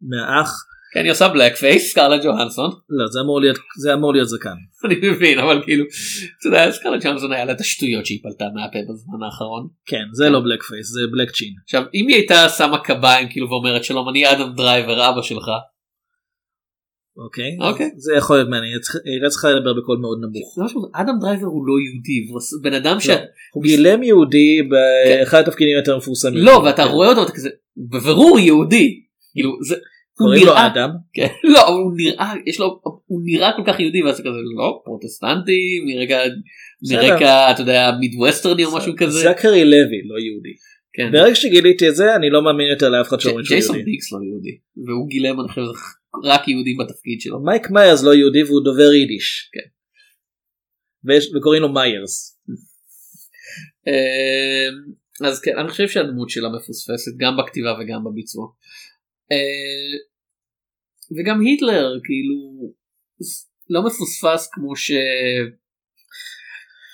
מהאח. כן היא עושה blackface סקרלט ג'והנסון לא זה אמור להיות זה אמור להיות זקן. אני מבין אבל כאילו אתה יודע סקרלט ג'והנסון היה לה את השטויות שהיא פלטה מהפה בזמן האחרון. כן זה לא blackface זה black chin. עכשיו אם היא הייתה שמה קביים כאילו ואומרת שלום אני אדם דרייבר אבא שלך אוקיי? אוקיי. זה יכול להיות מעניין, היא צריכה- הייתה צריכה לדבר בקול מאוד נמוך. אדם דרייבר הוא לא יהודי בן אדם ש... לא, הוא גילם יהודי באחד התפקידים היותר מפורסמים. לא ואתה רואה אותו ואתה כזה בבירור יהודי כאילו זה הוא קוראים לו נראה אדם. כן, לא הוא נראה יש לו הוא נראה כל כך יהודי ואז זה כזה לא פרוטסטנטי בסדר. מרקע אתה יודע מידווסטרני או משהו כזה. זכרי לוי לא יהודי. כן. ברגע שגיליתי את זה אני לא מאמין יותר לאף אחד שאומרים שהוא ג'ייסון יהודי. דיקס לא יהודי והוא גילם אני חושב רק יהודים בתפקיד שלו. מייק מיירס לא יהודי והוא דובר יידיש. כן. וקוראים לו מיירס. אה, אז כן אני חושב שהדמות שלה מפוספסת גם בכתיבה וגם בביצוע. וגם היטלר כאילו לא מפוספס כמו ש...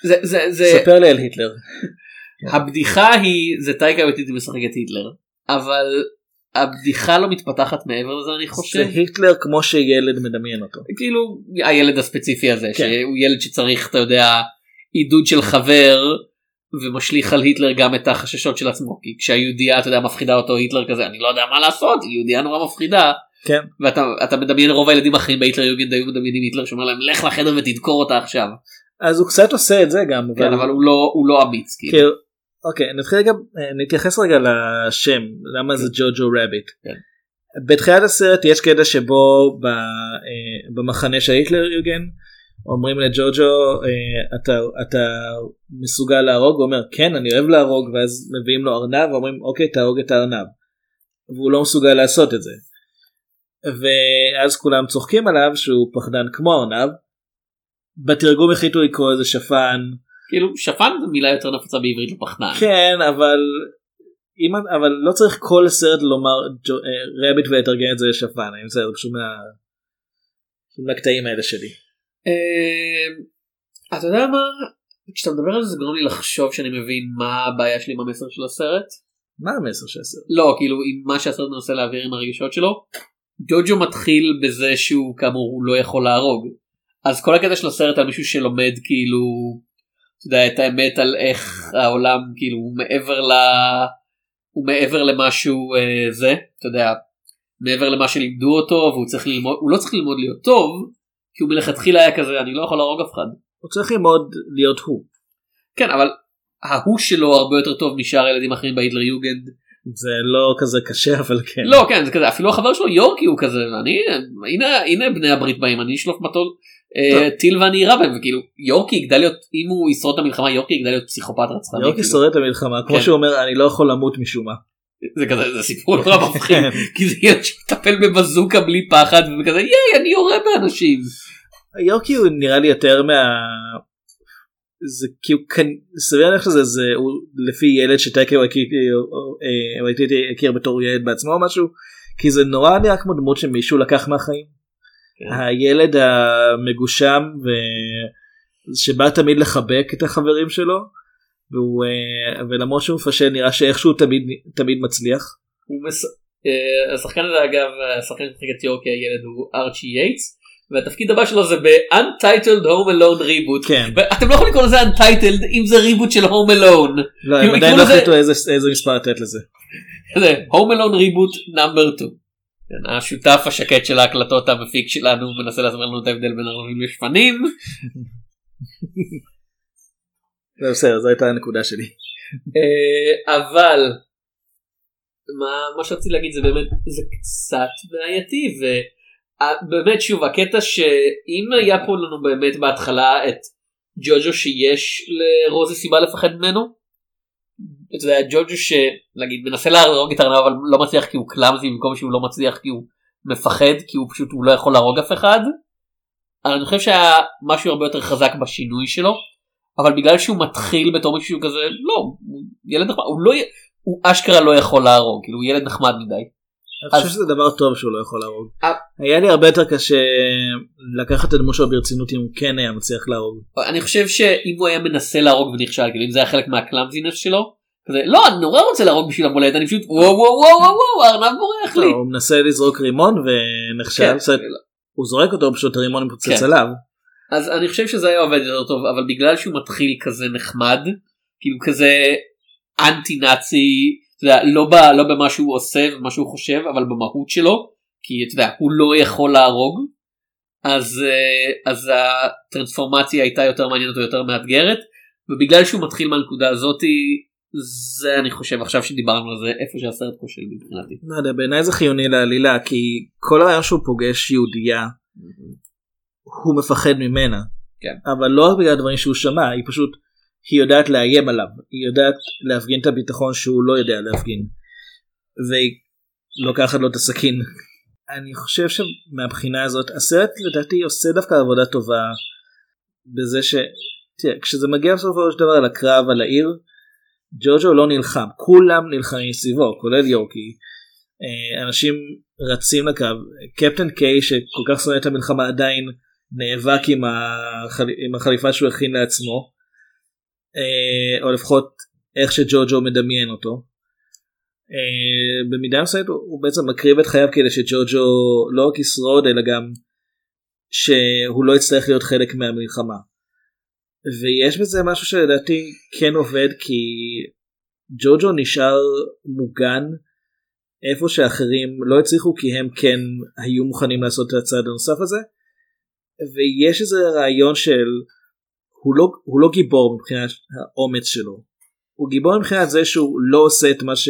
זה זה זה ספר לי על היטלר. הבדיחה היא זה טייקה וטיטי משחק את היטלר אבל הבדיחה לא מתפתחת מעבר לזה אני זה חושב היטלר כמו שילד מדמיין אותו. כאילו הילד הספציפי הזה כן. שהוא ילד שצריך אתה יודע עידוד של חבר ומשליך על היטלר גם את החששות של עצמו כי כשהיהודייה אתה יודע מפחידה אותו היטלר כזה אני לא יודע מה לעשות היא יהודייה נורא מפחידה כן. ואתה אתה מדמיין רוב הילדים האחרים בהיטלר יוגנד היו מדמיינים היטלר שאומר להם לך לחדר ותדקור אותה עכשיו אז הוא קצת עושה את זה גם. כן אבל הוא לא הוא לא אמיץ כאילו. כאילו, אוקיי נתחיל רגע נתייחס רגע לשם למה זה ג'וג'ו רביט. כן. בתחילת הסרט יש קטע שבו ב, אה, במחנה של היטלר יוגן אומרים לג'וג'ו אה, אתה אתה מסוגל להרוג הוא אומר כן אני אוהב להרוג ואז מביאים לו ארנב ואומרים אוקיי תהרוג את הארנב. והוא לא מסוגל לעשות את זה. ואז כולם צוחקים עליו שהוא פחדן כמו ארנב. בתרגום החליטו לקרוא לזה שפן. כאילו שפן זו מילה יותר נפוצה בעברית לפחדן. כן אבל אם אבל לא צריך כל סרט לומר אה, רביט ולתרגם את זה לשפן אני בסדר פשוט מה... מהקטעים האלה שלי. אה, אתה יודע מה כשאתה מדבר על זה זה גורם לי לחשוב שאני מבין מה הבעיה שלי עם המסר של הסרט. מה המסר של הסרט? לא כאילו עם מה שהסרט מנסה להעביר עם הרגשות שלו. ג'וג'ו מתחיל בזה שהוא כאמור לא יכול להרוג. אז כל הקטע של הסרט על מישהו שלומד כאילו אתה יודע, את האמת על איך העולם כאילו הוא מעבר ל... הוא מעבר למשהו אה, זה אתה יודע מעבר למה שלימדו אותו והוא צריך ללמוד הוא לא צריך ללמוד להיות טוב כי הוא מלכתחילה היה כזה אני לא יכול להרוג אף אחד. הוא צריך ללמוד להיות הוא. כן אבל ההוא שלו הרבה יותר טוב משאר ילדים אחרים בהיטלר יוגנד. זה לא כזה קשה אבל כן. לא כן זה כזה אפילו החבר שלו יורקי הוא כזה אני הנה הנה בני הברית באים אני אשלוף מטול אה, טיל ואני אירה בהם וכאילו יורקי יגדל להיות אם הוא ישרוד את המלחמה יורקי יגדל להיות פסיכופת רצחני. יורקי כאילו. שורד את המלחמה כמו כן. שהוא אומר אני לא יכול למות משום מה. זה כזה זה סיפור נורא מפחיד כן. כי זה ילד שמטפל בבזוקה בלי פחד וכזה ייי אני יורה באנשים. יורקי הוא נראה לי יותר מה... זה כאילו כאן סביר להניח שזה זה הוא לפי ילד שטייקר וייטיטי הכיר בתור ילד בעצמו או משהו כי זה נורא נראה כמו דמות שמישהו לקח מהחיים. כן. הילד המגושם ו... שבא תמיד לחבק את החברים שלו והוא, אה, ולמרות שהוא מפשל נראה שאיכשהו תמיד תמיד מצליח. מס... אה, השחקן הזה אגב השחקן שמשחק את יורקי הילד הוא ארצ'י ייטס והתפקיד הבא שלו זה ב-Untitled Home Alone Reboot. כן. אתם לא יכולים לקרוא לזה Untitled אם זה reboot של Home Alone. לא, הם עדיין לא החליטו איזה מספר לתת לזה. זה Home Alone Reboot number 2. כן, השותף השקט של ההקלטות המפיק שלנו מנסה להסביר לנו את ההבדל בין ארנבים לשפנים. זה בסדר זו הייתה הנקודה שלי. אה, אבל מה, מה שרציתי להגיד זה באמת זה קצת בעייתי ובאמת שוב הקטע שאם היה פה לנו באמת בהתחלה את ג'וג'ו שיש לרוזי סיבה לפחד ממנו. אתה יודע ג'וג'ו שנגיד מנסה להרוג את הארנב אבל לא מצליח כי הוא קלאמזי במקום שהוא לא מצליח כי הוא מפחד כי הוא פשוט הוא לא יכול להרוג אף אחד. אני חושב שהיה משהו הרבה יותר חזק בשינוי שלו אבל בגלל שהוא מתחיל בתור מישהו כזה לא הוא ילד נחמד הוא לא הוא אשכרה לא יכול להרוג כאילו הוא ילד נחמד מדי. אני חושב שזה דבר טוב שהוא לא יכול להרוג. אה. היה לי הרבה יותר קשה לקחת את הדמות שלו ברצינות אם הוא כן היה מצליח להרוג. אני חושב שאם הוא היה מנסה להרוג ונכשל כאילו אם זה היה חלק מהקלאמזינס שלו. כזה, לא אני נורא רוצה להרוג בשביל המולדת אני פשוט וואו וואו וואו וואו וואו הארנב בורח לי. לא, הוא מנסה לזרוק רימון ונכשל. כן. הוא זורק אותו פשוט הרימון מפוצץ כן. עליו. אז אני חושב שזה היה עובד יותר טוב אבל בגלל שהוא מתחיל כזה נחמד כאילו כזה אנטי נאצי אתה יודע, לא, ב, לא במה שהוא עושה ומה שהוא חושב אבל במהות שלו כי אתה יודע הוא לא יכול להרוג אז אה, אז הטרנספורמציה הייתה יותר מעניינת ויותר מאתגרת ובגלל שהוא מתחיל מהנקודה הזאתי זה אני חושב עכשיו שדיברנו על זה איפה שהסרט כושל מבחינתי. לא יודע בעיניי זה חיוני לעלילה כי כל הרעיון שהוא פוגש יהודייה הוא מפחד ממנה. כן. אבל לא רק בגלל הדברים שהוא שמע היא פשוט היא יודעת לאיים עליו היא יודעת להפגין את הביטחון שהוא לא יודע להפגין. והיא לוקחת לו את הסכין. אני חושב שמבחינה הזאת הסרט לדעתי עושה דווקא עבודה טובה בזה ש... תראה, כשזה מגיע בסופו של דבר לקרב על העיר ג'וג'ו לא נלחם כולם נלחמים סביבו כולל יורקי. אה, אנשים רצים לקרב קפטן קיי שכל כך שונא את המלחמה עדיין נאבק עם, החל... עם החליפה שהוא הכין לעצמו או לפחות איך שג'וג'ו מדמיין אותו. אה, במידה מסוימת הוא בעצם מקריב את חייו כדי שג'וג'ו לא רק ישרוד אלא גם שהוא לא יצטרך להיות חלק מהמלחמה. ויש בזה משהו שלדעתי כן עובד כי ג'וג'ו נשאר מוגן איפה שאחרים לא הצליחו כי הם כן היו מוכנים לעשות את הצעד הנוסף הזה. ויש איזה רעיון של הוא לא, הוא לא גיבור מבחינת האומץ שלו. הוא גיבור מבחינת זה שהוא לא עושה את מה, ש...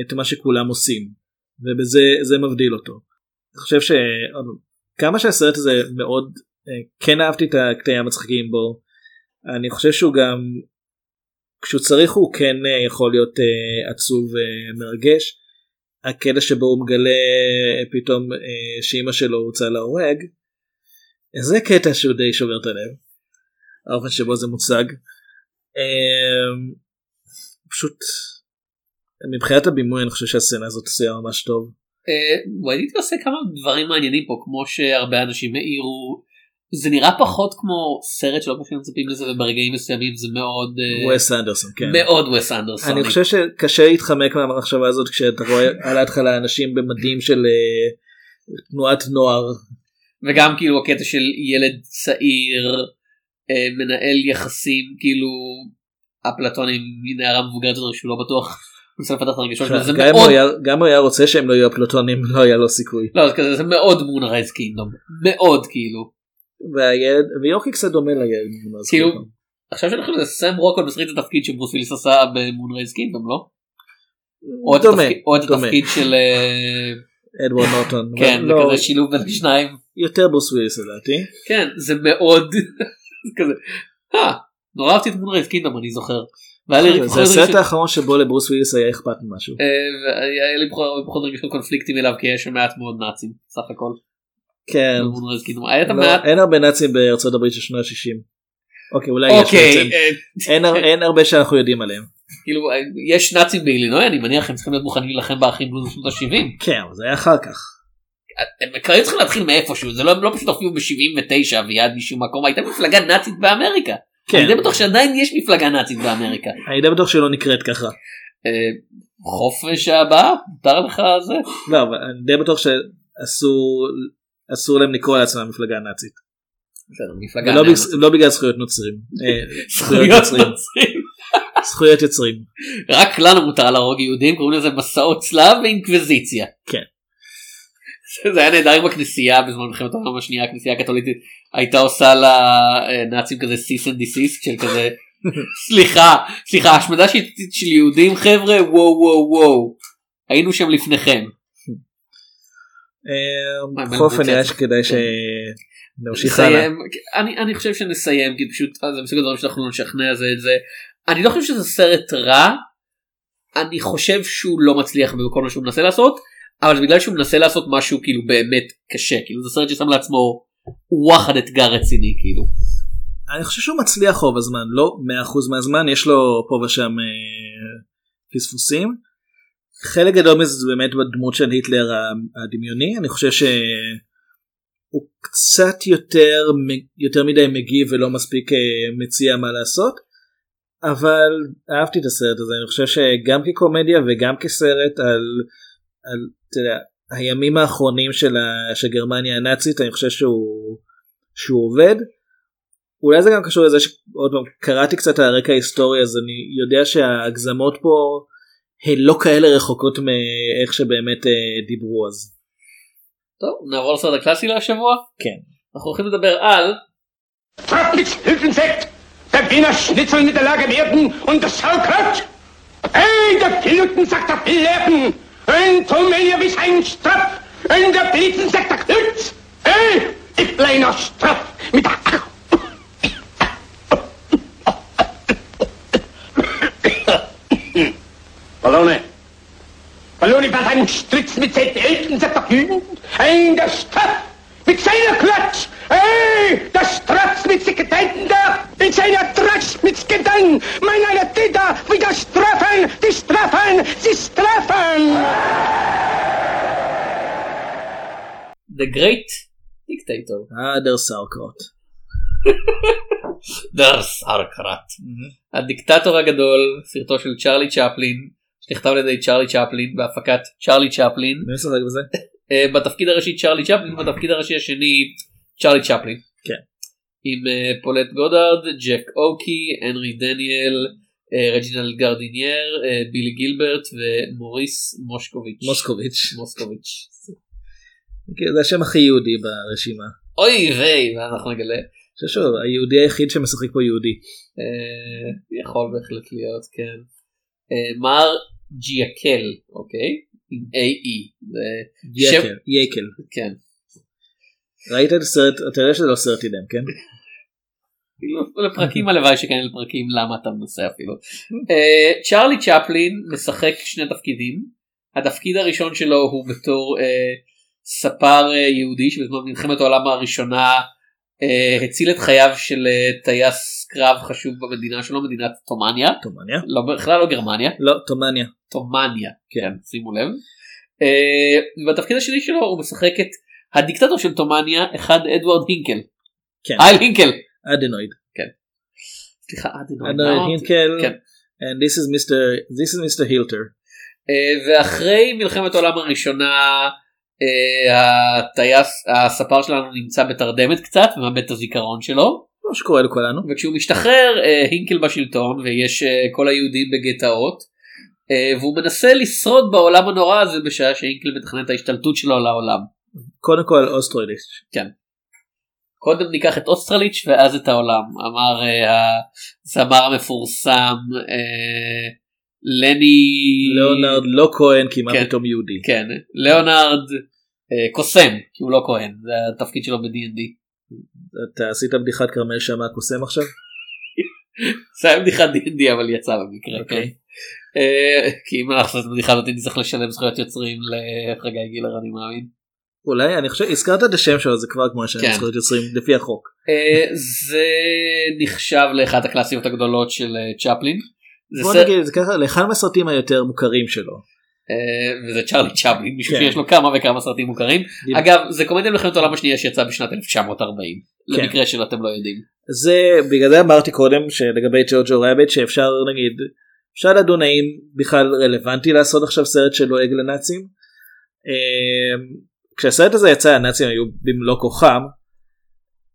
את מה שכולם עושים. ובזה זה מבדיל אותו. אני חושב שכמה שהסרט הזה מאוד אה, כן אהבתי את הקטעים המצחיקים בו. אני חושב שהוא גם כשהוא צריך הוא כן אה, יכול להיות אה, עצוב ומרגש. הקטע שבו הוא מגלה פתאום שאימא שלו הוצאה להורג. זה קטע שהוא די שובר את הלב. האופן שבו זה מוצג. אה, פשוט מבחינת הבימוי אני חושב שהסצנה הזאת עושה ממש טוב. אה, הייתי עושה כמה דברים מעניינים פה כמו שהרבה אנשים העירו זה נראה פחות כמו סרט שלא כמו שמצפים לזה וברגעים מסוימים זה מאוד אה, וס אנדרסון כן. מאוד וס אנדרסון. אני חושב שקשה להתחמק מהמחשבה הזאת כשאתה רואה על ההתחלה אנשים במדים של אה, תנועת נוער. וגם כאילו הקטע של ילד צעיר מנהל יחסים כאילו אפלטונים עם נערה מבוגרת יותר שהוא לא בטוח. גם הוא היה- רוצה שהם לא יהיו אפלטונים לא היה לו סיכוי. לא, זה מאוד Moonrise Kingdom מאוד כאילו והילד ויורקי קצת דומה לילד. כאילו. עכשיו שאני חושב סם רוקוול משחק את התפקיד שברוס וויליס עשה ב Moonrise Kingdom לא? או את דומה, התפקיד- או את. התפקיד של אה, אדוארד נורטון. כן זה לא, כזה שילוב בין השניים יותר ברוס וויליס לדעתי. כן זה מאוד כזה אה, נורא אהבתי את Moonrise Kingdom אני זוכר. זה הסרט האחרון שבו לברוס וויליס היה אכפת ממשהו. אה, והיה לי פחות- רגשות קונפליקטים אליו כי יש שם מעט מאוד נאצים סך הכל. כן. היה לא. אין הרבה נאצים בארצות הברית של שנות ה-60. אוקיי אולי יש אוקיי בעצם. אה, אין הר- אין הרבה שאנחנו יודעים עליהם. כאילו אה, יש נאצים באילינוי אני מניח הם צריכים להיות מוכנים להילחם באחים בלוז בשנות ה-70. כן זה היה אחר כך. הם כרגע צריכים להתחיל מאיפשהו זה לא לא פשוט הופיעו ב-79 ויד משום מקום הייתה מפלגה נאצית באמריקה. כן. אני די בטוח שעדיין יש מפלגה נאצית באמריקה. אני די בטוח שלא נקראת ככה. אה, חופש הבא מותר לך זה. לא אבל אני די בטוח שאסור אסור להם לקרוא לעצמם מפלגה נאצית. ולא. בג- לא בגלל זכויות נוצרים. אה, זכויות. נוצרים. זכויות יוצרים. רק לנו מותר להרוג יהודים קוראים לזה מסעות צלב ואינקוויזיציה. כן. זה היה נהדר עם הכנסייה בזמן מלחמת העולם השנייה הכנסייה הקתולית הייתה עושה לנאצים כזה cease and desist של כזה סליחה סליחה השמדה שיטתית של יהודים חבר'ה וואו וואו וואו היינו שם לפניכם. אה, בכל אופן? נראה שכדאי כן. שנמשיך הלאה. אני חושב שנסיים כי פשוט אה, זה מסוג הדברים שאנחנו נשכנע זה את זה. אני לא חושב שזה סרט רע. אני חושב שהוא לא מצליח בכל מה שהוא מנסה לעשות אבל בגלל שהוא מנסה לעשות משהו כאילו באמת קשה כאילו זה סרט ששם לעצמו וואחד אתגר רציני כאילו. אני חושב שהוא מצליח רוב הזמן לא 100% מהזמן יש לו פה ושם אה, פספוסים. חלק גדול מזה זה באמת בדמות של היטלר הדמיוני אני חושב שהוא קצת יותר יותר מדי מגיב ולא מספיק אה, מציע מה לעשות. אבל אהבתי את הסרט הזה אני חושב שגם כקומדיה וגם כסרט על, על אתה יודע, הימים האחרונים של, ה, של גרמניה הנאצית אני חושב שהוא, שהוא עובד. אולי זה גם קשור לזה שעוד פעם קראתי קצת על הרקע ההיסטורי אז אני יודע שההגזמות פה הן לא כאלה רחוקות מאיך שבאמת אה, דיברו אז. טוב נעבור לסרט הקלאסי להשבוע. כן. אנחנו הולכים לדבר על der Wiener Schnitzel mit der Lage werden und das Sauerkraut. Hey, der Piluten sagt der Pilleppen, ein Tomelia wie ein Strap, ein der Blitzen sagt der Klutz. Hey, ich kleiner Strap mit der... Ballone. Ballone bei seinem Stritz mit seinen Eltern sagt der Kühn, ein der Strap mit seiner Klatsch. Hey, der Strapz mit sich Gedanken da, in seiner Tratsch mit Gedanken. Mein einer Täter wieder straffen, die straffen, sie straffen. The Great Dictator. אה, Der Sauerkraut. Der Sauerkraut. הדיקטטור הגדול סרטו של צ'רלי צ'פלין שנכתב על ידי צ'רלי צ'פלין בהפקת צ'רלי צ'פלין מי משחק בזה? אה, בתפקיד הראשי צ'רלי צ'פלין בתפקיד הראשי השני צ'רלי צ'פלין. כן. עם אה, פולט גודארד ג'ק אוקי הנרי דניאל אה, רג'ינל גרדינייר אה, בילי גילברט ומוריס מושקוביץ'. מוסקוביץ'. מוסקוביץ'. כן, זה השם הכי יהודי ברשימה. אוי ויי ואז אנחנו נגלה. שהוא היהודי היחיד שמשחק פה יהודי. יכול בהחלט להיות כן. מר ג'יאקל אוקיי עם AE. שם- יקל. יקל. כן. ראית את הסרט? אתה יודע שזה לא סרט אידם כן? כאילו, לפרקים הלוואי שכן לפרקים למה אתה מנסה אפילו. אה, צ'רלי צ'פלין משחק שני תפקידים. התפקיד הראשון שלו הוא בתור אה, ספר אה, יהודי שבזמן מלחמת העולם הראשונה הציל את חייו של טייס קרב חשוב במדינה שלו מדינת תומניה. תומניה? לא, בכלל לא גרמניה. לא, תומניה. תומניה, כן, שימו לב. בתפקיד השני שלו הוא משחק את הדיקטטור של תומניה, אחד אדוארד הינקל. כן. הייל הינקל. אדנויד. סליחה אדנויד. אדנויד? הינקל. כן. and this is Mr. this is Mr. אה, ואחרי מלחמת העולם הראשונה אה, הטייס הספר שלנו נמצא בתרדמת קצת ומאבד את הזיכרון שלו כמו שקורה לכולנו. וכשהוא משתחרר אה, הינקל בשלטון ויש כל היהודים בגטאות והוא מנסה לשרוד בעולם הנורא הזה בשעה שהינקל מתכנן את ההשתלטות שלו על העולם. קודם כל אוסטרוידיש. כן. קודם ניקח את אוסטרליץ' ואז את העולם אמר אה, הזמר המפורסם אה, לני ליאונרד לא כהן כי מה כן. פתאום יהודי. כן ליאונרד אה, קוסם כי הוא לא כהן זה התפקיד שלו ב-D&D. אתה עשית בדיחת כרמל שאמה קוסם עכשיו? זה היה בדיחת D&D אבל יצא במקרה. אוקיי. כן. כי אם אנחנו נעשה את הבדיחה הזאת נצטרך לשלם זכויות יוצרים לחגי גילר אני מאמין. אולי אני חושב הזכרת את השם שלו זה כבר כמו שאני כן. זכויות יוצרים לפי החוק. אה, זה נחשב לאחת הקלאסיות הגדולות של אה, צ'פלין. זה בוא נגיד זה ככה לאחד מהסרטים היותר מוכרים שלו. אה, וזה צ'רלי צ'פלין מישהו כן. שיש לו כמה וכמה סרטים מוכרים. אגב זה קומדיה מלחמת העולם השנייה שיצאה בשנת 1940 כן. למקרה שאתם לא יודעים. זה בגלל זה אמרתי קודם שלגבי ג'וג'ו רביט שאפשר נגיד אפשר לדון האם בכלל רלוונטי לעשות עכשיו סרט שלועג לנאצים. כשהסרט הזה יצא הנאצים היו במלוא כוחם.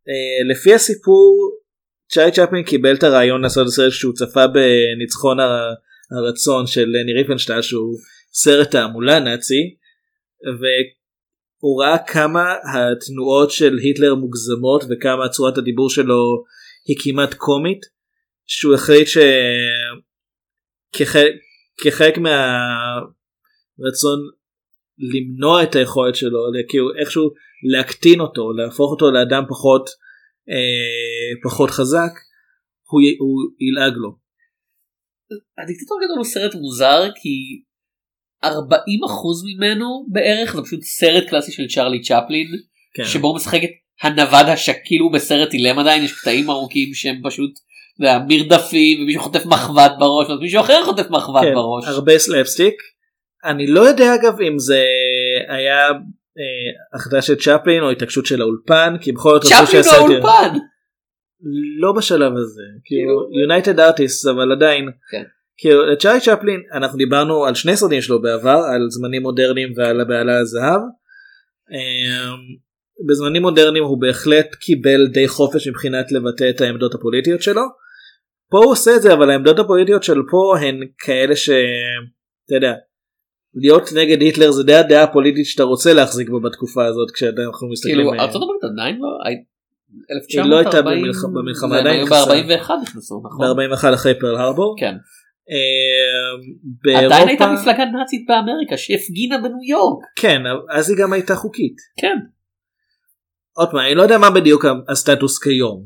אה, לפי הסיפור צ'אי צ'פלין קיבל את הרעיון לעשות סרט שהוא צפה בניצחון הרצון של לני ריפנשטל שהוא סרט תעמולה נאצי והוא ראה כמה התנועות של היטלר מוגזמות וכמה צורת הדיבור שלו היא כמעט קומית שהוא החליט שכחלק מהרצון למנוע את היכולת שלו כאילו איכשהו להקטין אותו להפוך אותו לאדם פחות אה, פחות חזק הוא, י- הוא ילעג לו. הדיקטטור הגדול הוא סרט מוזר כי 40% ממנו בערך זה פשוט סרט קלאסי של צ'רלי צ'פלין כן. שבו הוא משחק את הנווד השקיל הוא בסרט אילם עדיין יש קטעים ארוכים שהם פשוט מרדפים ומישהו חוטף מחבת בראש ואז מישהו אחר חוטף מחבת כן, בראש. הרבה סלאפסטיק. אני לא יודע אגב אם זה היה אה, החלטה של צ'פלין או התעקשות של האולפן כי בכל זאת צ'פלין הוא האולפן. לא בשלב הזה כאילו יונייטד ארטיסט אבל עדיין כן. כאילו צ'ארי צ'פלין אנחנו דיברנו על שני סרטים שלו בעבר על זמנים מודרניים ועל הבעלה הזהב. אמ, בזמנים מודרניים הוא בהחלט קיבל די חופש מבחינת לבטא את העמדות הפוליטיות שלו. פה הוא עושה את זה אבל העמדות הפוליטיות של פה הן כאלה ש... אתה יודע. להיות נגד היטלר זה די הדעה הפוליטית שאתה רוצה להחזיק בה בתקופה הזאת כשאנחנו מסתכלים. כאילו ארצות הברית עדיין לא. היא לא הייתה 1940, במלח- במלחמה, הם עדיין היו נכנסה. ב-41 נכנסו נכון? ב-41 אחרי פרל הרבור. כן. אה, עדיין הייתה באירופה מפלגה נאצית באמריקה שהפגינה בניו יורק. כן אז היא גם הייתה חוקית. כן. עוד פעם אני לא יודע מה בדיוק הסטטוס כיום.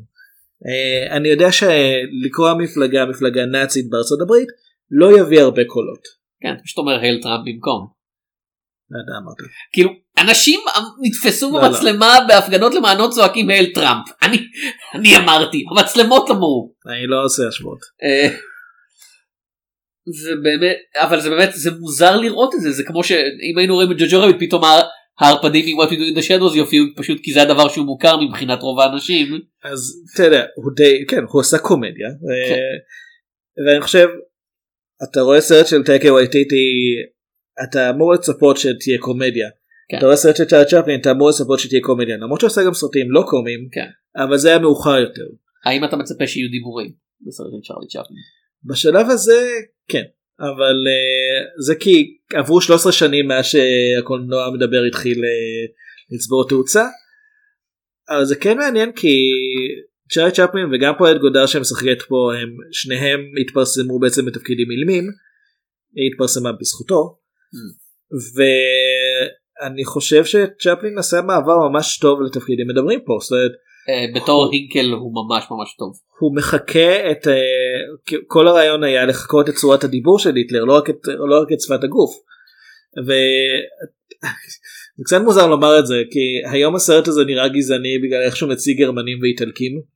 אה, אני יודע שלקרוא מפלגה מפלגה נאצית בארצות הברית לא יביא הרבה קולות. כן, פשוט אומר הייל טראמפ במקום. לא יודע, אמרתי. כאילו אנשים נתפסו לא, לא. במצלמה בהפגנות למענות צועקים הייל טראמפ. אני אני אמרתי המצלמות אמרו. אני לא עושה השוואות. אה, זה באמת אבל זה באמת זה מוזר לראות את זה זה כמו שאם היינו רואים את ג'וג'ו רביט פתאום הערפדים עם What We Do in the Shadows יופיעו פשוט כי זה הדבר שהוא מוכר מבחינת רוב האנשים. אז אתה יודע הוא די כן הוא עושה קומדיה כן. ואני חושב אתה רואה סרט של טייקי וייטיטי אתה אמור לצפות שתהיה קומדיה. כן. אתה רואה סרט של צ'ארלי צ'פלין אתה אמור לצפות שתהיה קומדיה למרות שהוא עושה גם סרטים לא קומיים כן. אבל זה היה מאוחר יותר. האם אתה מצפה שיהיו דיבורים בסרט של צ'רלי צ'פלין? בשלב הזה כן אבל uh, זה כי עברו 13 שנים מאז שהקולנוע מדבר התחיל uh, לצבור תאוצה. אבל זה כן מעניין כי צ'ארי צ'פלין וגם פועלת גודר שמשחקת פה הם שניהם התפרסמו בעצם בתפקידים אילמים. היא התפרסמה בזכותו. ואני חושב שצ'פלין עשה מעבר ממש טוב לתפקידים מדברים פה. זאת אומרת אה, בתור הינקל הוא ממש ממש טוב. הוא מחקה את uh, כל הרעיון היה לחקות את צורת הדיבור של היטלר לא רק את, לא רק את שפת הגוף. וזה קצת מוזר לומר את זה כי היום הסרט הזה נראה גזעני בגלל איך שהוא מציג גרמנים ואיטלקים.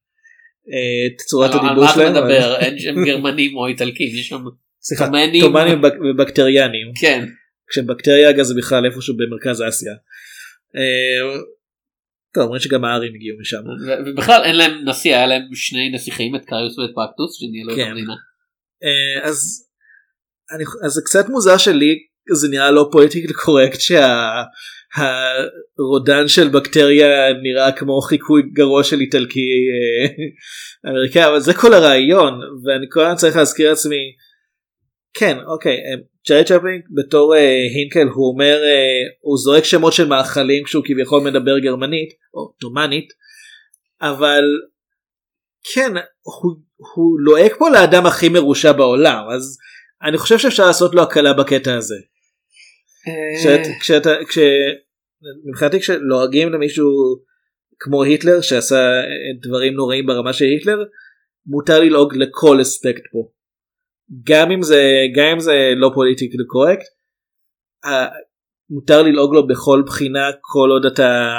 אה, את צורת על- הדיבור מה אתה שלהם. מדבר אין שם גרמנים או איטלקים יש שם תומנים. תומנים ובק- ובקטריאנים. כן כשבקטריה אגב זה בכלל איפשהו במרכז אסיה. אה, טוב, אומרים שגם הארים הגיעו משם. ובכלל אין להם נשיא היה להם שני נסיכים את קריוס ואת פקטוס שניהלו את כן. המדינה. אה, אז אני, אז זה קצת מוזר שלי זה נראה לא פוליטיקלי קורקט שהרודן של בקטריה נראה כמו חיקוי גרוע של איטלקי אה, אמריקאי אבל זה כל הרעיון ואני כל הזמן צריך להזכיר לעצמי כן אוקיי אה, צ'ארי צ'פלין בתור אה, הינקל הוא אומר אה, הוא זורק שמות של מאכלים כשהוא כביכול מדבר גרמנית או תומנית אבל כן הוא, הוא לועק פה לאדם הכי מרושע בעולם אז אני חושב שאפשר לעשות לו הקלה בקטע הזה. כשאת, כשאתה כש... מבחינתי כשלועגים למישהו כמו היטלר שעשה דברים נוראים ברמה של היטלר מותר ללעוג לכל אספקט פה. גם אם זה גם אם זה לא פוליטיקלי קורקט מותר ללעוג לו בכל בחינה כל עוד אתה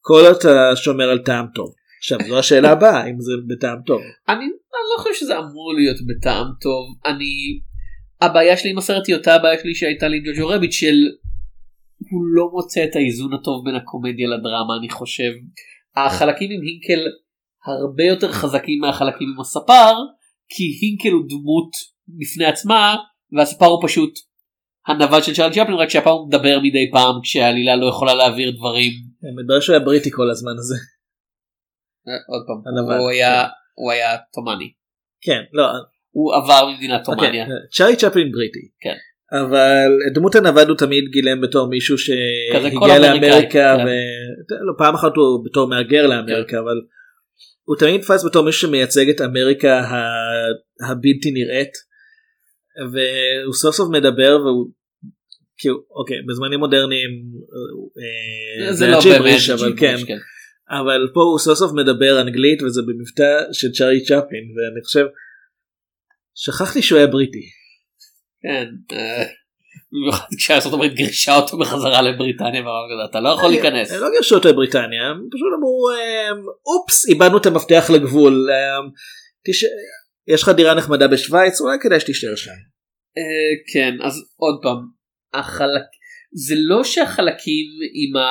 כל עוד אתה שומר על טעם טוב. עכשיו זו השאלה הבאה אם זה בטעם טוב. אני, אני לא חושב שזה אמור להיות בטעם טוב אני הבעיה שלי עם הסרט היא אותה הבעיה שלי שהייתה לי עם ג'וג'ו רביט של הוא לא מוצא את האיזון הטוב בין הקומדיה לדרמה אני חושב. החלקים עם הינקל הרבה יותר חזקים מהחלקים עם הספר כי הינקל הוא דמות בפני עצמה והספר הוא פשוט הנבל של צ'ארלי צ'פלין רק שהפעם הוא מדבר מדי פעם כשהעלילה לא יכולה להעביר דברים. מדבר שהוא היה בריטי כל הזמן הזה. עוד פעם הנבל, הוא היה כן. הוא היה תומני. כן לא הוא עבר ממדינת. אוקיי, צ'ארי צ'פלין בריטי. כן. אבל דמות הנווד הוא תמיד גילם בתור מישהו שהגיע לאמריקה כן. ו... לא, פעם אחת הוא בתור מהגר לאמריקה אבל הוא תמיד נתפס בתור מישהו שמייצג את אמריקה הבלתי נראית והוא סוף סוף מדבר והוא כאילו אוקיי בזמנים מודרניים אה, זה לא באמת אבל ג'יבריש, כן אבל פה הוא סוף סוף מדבר אנגלית וזה במבטא של צ'ארי צ'פלין ואני חושב שכחתי שהוא היה בריטי. כן. אה, במיוחד כשארצות הברית גירשה אותו בחזרה לבריטניה אתה לא יכול להיכנס. הם לא גירשו אותו לבריטניה, הם פשוט אמרו אמ, אופס איבדנו את המפתח לגבול. תש- יש לך דירה נחמדה בשוויץ אולי כדאי שתישאר שם. אה, כן אז עוד פעם החלק זה לא שהחלקים עם, ה,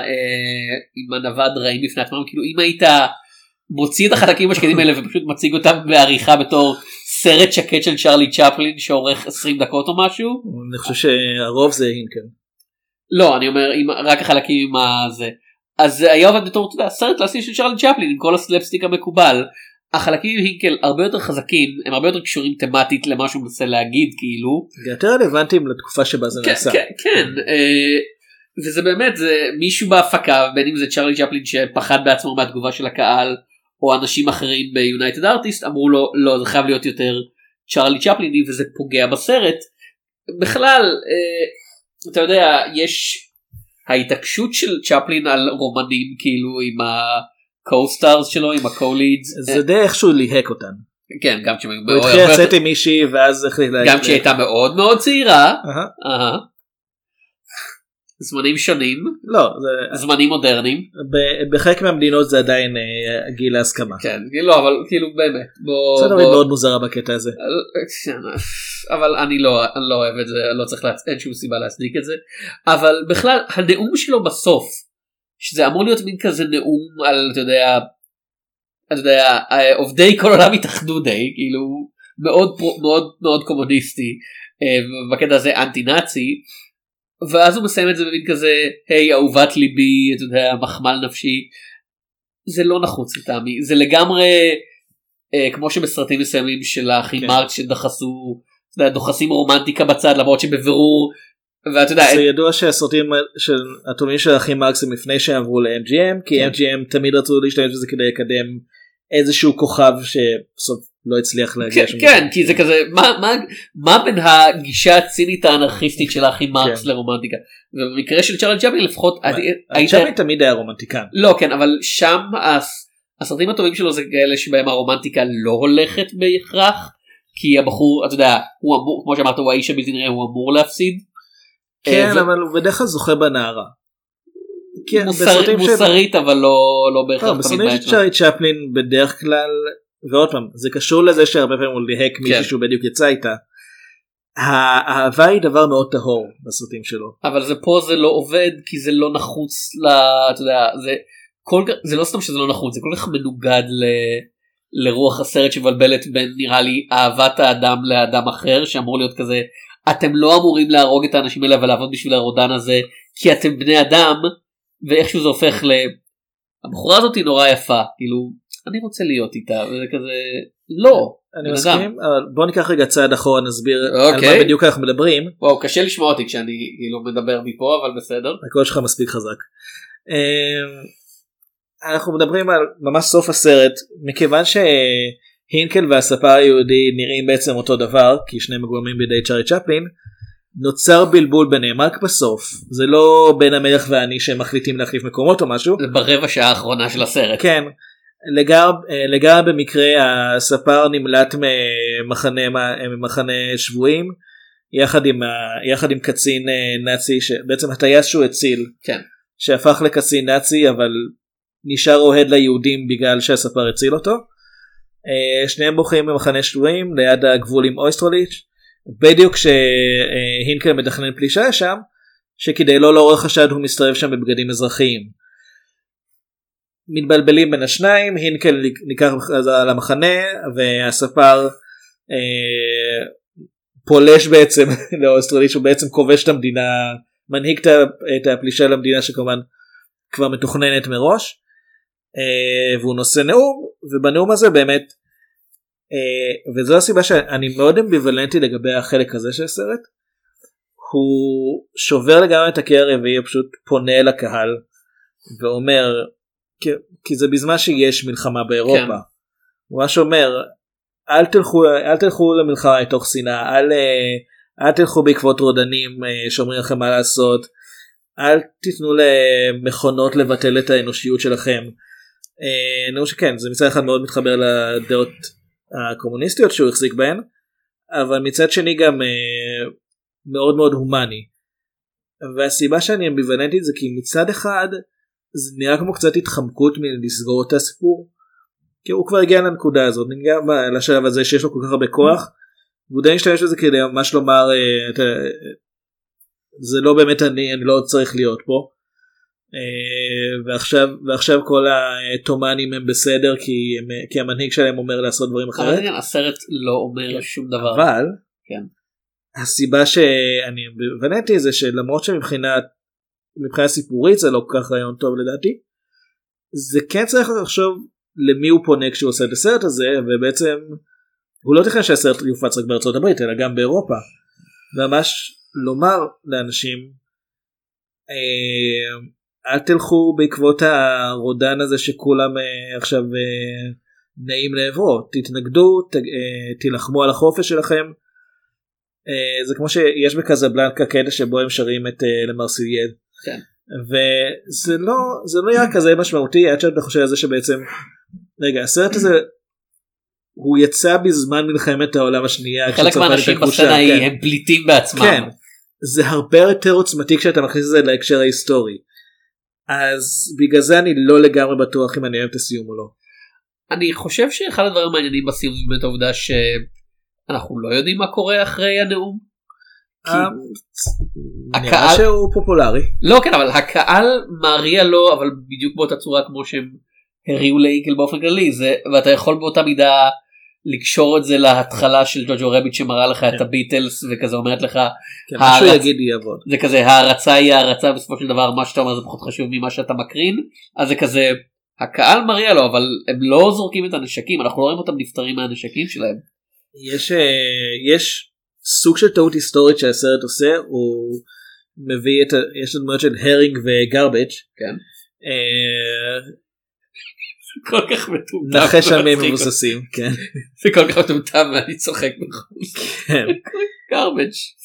אה, עם הנווד רעים בפני עצמם כאילו אם היית מוציא את החלקים השקטים האלה ופשוט מציג אותם בעריכה בתור סרט שקט של צ'רלי צ'פלין שאורך 20 דקות או משהו אני חושב שהרוב זה הינקן. לא אני אומר עם, רק החלקים עם הזה אז זה היה עובד בתור אתה יודע, סרט קלאסי של צ'רלי צ'פלין עם כל הסלפסטיק המקובל. החלקים עם הינקל הרבה יותר חזקים הם הרבה יותר קשורים תמטית למה שהוא מנסה להגיד כאילו. יותר רלוונטיים לתקופה שבה זה כן, נעשה. כן, כן. אה, וזה באמת זה מישהו בהפקה בין אם זה צ'רלי צ'פלין שפחד בעצמו מהתגובה של הקהל או אנשים אחרים ביונייטד ארטיסט אמרו לו לא זה חייב להיות יותר צ'רלי צ'פליני וזה פוגע בסרט. בכלל אה, אתה יודע יש ההתעקשות של צ'פלין על רומנים כאילו עם ה-co-stars שלו עם ה-co-leads. זה די איכשהו ליהק אותן. כן גם כשהם היו הוא מאוד- התחיל לצאת עם מישהי ואז החליט. גם כשהיא הייתה מאוד מאוד צעירה. זמנים שונים לא, זה- זמנים מודרניים. ב- בחלק מהמדינות זה עדיין אה, גיל ההסכמה. כן לא אבל כאילו באמת בוא. ארצות בוא- מאוד מוזרה בקטע הזה. כן, אבל אני לא אני לא אוהב את זה לא צריך להצ... אין שום סיבה להצדיק את זה אבל בכלל הנאום שלו בסוף שזה אמור להיות מין כזה נאום על אתה יודע. אתה יודע אה, עובדי כל העולם התאחדו די כאילו מאוד מאוד מאוד קומוניסטי אה, בקטע הזה אנטי נאצי. ואז הוא מסיים את זה במין כזה היי אהובת ליבי אתה יודע מחמל נפשי. זה לא נחוץ לטעמי זה לגמרי אה, כמו שבסרטים מסוימים של האחים כן. מרקס שדחסו יודע, דוחסים רומנטיקה בצד למרות שבבירור ואתה יודע זה ידוע שהסרטים של הטובים של האחים מרקס הם לפני שהם עברו ל-MGM כי כן. MGM תמיד רצו להשתמש בזה כדי לקדם איזשהו כוכב שבסוף לא הצליח להגיע כן, שם. כן כי זה כזה מה מה מה בין הגישה הצינית האנרכיסטית של האחים מרקס כן. לרומנטיקה ובמקרה של צ'ארלי צ'פלין לפחות היית- צ'פלין תמיד היה רומנטיקן. לא כן אבל שם הס- הסרטים הטובים שלו זה כאלה שבהם הרומנטיקה לא הולכת בהכרח כי הבחור אתה יודע הוא אמור כמו שאמרת הוא האיש הבלתי נראה הוא אמור להפסיד. כן אה, אבל הוא בדרך כלל זוכה בנערה. כן, מוסרית אבל לא לא לא, בהכרח תמיד בסרטים של. צ'ארלי צ'פלין בדרך כלל ועוד פעם זה קשור לזה שהרבה פעמים הוא ליהק מישהי כן. שהוא בדיוק יצא איתה. האהבה היא דבר מאוד טהור בסרטים שלו. אבל זה פה זה לא עובד כי זה לא נחוץ ל... אתה יודע זה כל זה לא סתם שזה לא נחוץ זה כל כך מנוגד ל, לרוח הסרט שמבלבלת בין נראה לי אהבת האדם לאדם אחר שאמור להיות כזה אתם לא אמורים להרוג את האנשים האלה ולעבוד בשביל הרודן הזה כי אתם בני אדם ואיכשהו זה הופך ל... הבחורה הזאת היא נורא יפה כאילו אני רוצה להיות איתה וזה כזה לא. אני מסכים אבל בוא ניקח רגע צעד אחורה נסביר על אוקיי. מה בדיוק אנחנו מדברים וואו קשה לשמוע אותי כשאני כאילו מדבר מפה אבל בסדר. הקול שלך מספיק חזק. אמ, אנחנו מדברים על ממש סוף הסרט מכיוון שהינקל והספר היהודי נראים בעצם אותו דבר כי שניהם מגולמים בידי צ'ארי צ'פלין נוצר בלבול ביניהם רק בסוף זה לא בין המלך ואני שהם מחליטים להחליף מקומות או משהו זה ברבע שעה האחרונה של הסרט. כן לגר, אה, לגמרי במקרה הספר נמלט ממחנה ממחנה שבויים יחד עם, ה- יחד עם קצין אה, נאצי שבעצם הטייס שהוא הציל כן. שהפך לקצין נאצי אבל נשאר אוהד ליהודים בגלל שהספר הציל אותו. אה, שניהם בוחרים במחנה שבויים ליד הגבול עם אויסטרוליץ' בדיוק כשהינקל מתכנן פלישה לשם שכדי לא לעורר חשד הוא מסתובב שם בבגדים אזרחיים. מתבלבלים בין השניים הינקל ניקח למחנה והספר אה, פולש בעצם לאוסטרליץ' הוא בעצם כובש את המדינה מנהיג את הפלישה למדינה שכמובן כבר מתוכננת מראש אה, והוא נושא נאום ובנאום הזה באמת אה, וזו הסיבה שאני מאוד אמביוולנטי לגבי החלק הזה של הסרט הוא שובר לגמרי את הרביעי הוא פשוט פונה אל הקהל ואומר כי, כי זה בזמן שיש מלחמה באירופה כן. הוא ממש אומר אל תלכו אל תלכו למלחמה מתוך שנאה אל, אה, אל תלכו בעקבות רודנים אה, שאומרים לכם מה לעשות אל תיתנו למכונות לבטל את האנושיות שלכם. אה, אני חושב שכן זה מצד אחד מאוד מתחבר לדעות הקומוניסטיות שהוא החזיק בהן אבל מצד שני גם מאוד מאוד הומני. והסיבה שאני אמביוולנטית זה כי מצד אחד זה נראה כמו קצת התחמקות מלסגור את הסיפור. כי הוא כבר הגיע לנקודה הזאת, נגיע לשלב הזה שיש לו כל כך הרבה כוח. והוא די משתמש בזה כדי ממש לומר אה, זה לא באמת אני, אני לא צריך להיות פה. אה, ועכשיו, ועכשיו כל התומנים הם בסדר כי, הם, כי המנהיג שלהם אומר לעשות דברים אחרת. הסרט לא אומר שום דבר. אבל כן. הסיבה שאני הבנתי זה שלמרות שמבחינת מבחינה סיפורית זה לא כל כך רעיון טוב לדעתי זה כן צריך לחשוב למי הוא פונה כשהוא עושה את הסרט הזה ובעצם הוא לא תכנן שהסרט יופץ רק בארצות הברית אלא גם באירופה. ממש לומר לאנשים אה, אל תלכו בעקבות הרודן הזה שכולם אה, עכשיו אה, נעים לעברו תתנגדו ת, תילחמו על החופש שלכם. זה כמו שיש בקזבלנקה קטע שבו הם שרים את למרסיליאל. כן. וזה לא זה לא היה כזה משמעותי עד שאתה חושב על זה שבעצם רגע הסרט הזה הוא יצא בזמן מלחמת העולם השנייה. חלק מהאנשים בסצנה ההיא כן. הם פליטים בעצמם. כן. זה הרבה יותר עוצמתי כשאתה מכניס את זה להקשר ההיסטורי. אז בגלל זה אני לא לגמרי בטוח אם אני אוהב את הסיום או לא. אני חושב שאחד הדברים המעניינים בסיום זה באמת העובדה שאנחנו לא יודעים מה קורה אחרי הנאום. אה, נראה הקהל שהוא פופולרי. לא כן אבל הקהל מריע לו אבל בדיוק באותה צורה כמו שהם הריעו לאינקל באופן כללי זה ואתה יכול באותה מידה לקשור את זה להתחלה של ג'וג'ו רביט שמראה לך את הביטלס וכזה אומרת לך כן. זה כזה הערצה היא הערצה בסופו של דבר מה שאתה אומר זה פחות חשוב ממה שאתה מקרין אז זה כזה הקהל מריע לו אבל הם לא זורקים את הנשקים אנחנו לא רואים אותם נפטרים מהנשקים שלהם. יש אה, יש סוג של טעות היסטורית שהסרט עושה הוא מביא את ה... יש את הדמויות של הרינג וגרבג' כן. אה, כל כך מטומטם. נחש על מי. מבוססים כן זה כל כך מטומטם ואני צוחק בחוץ. כן.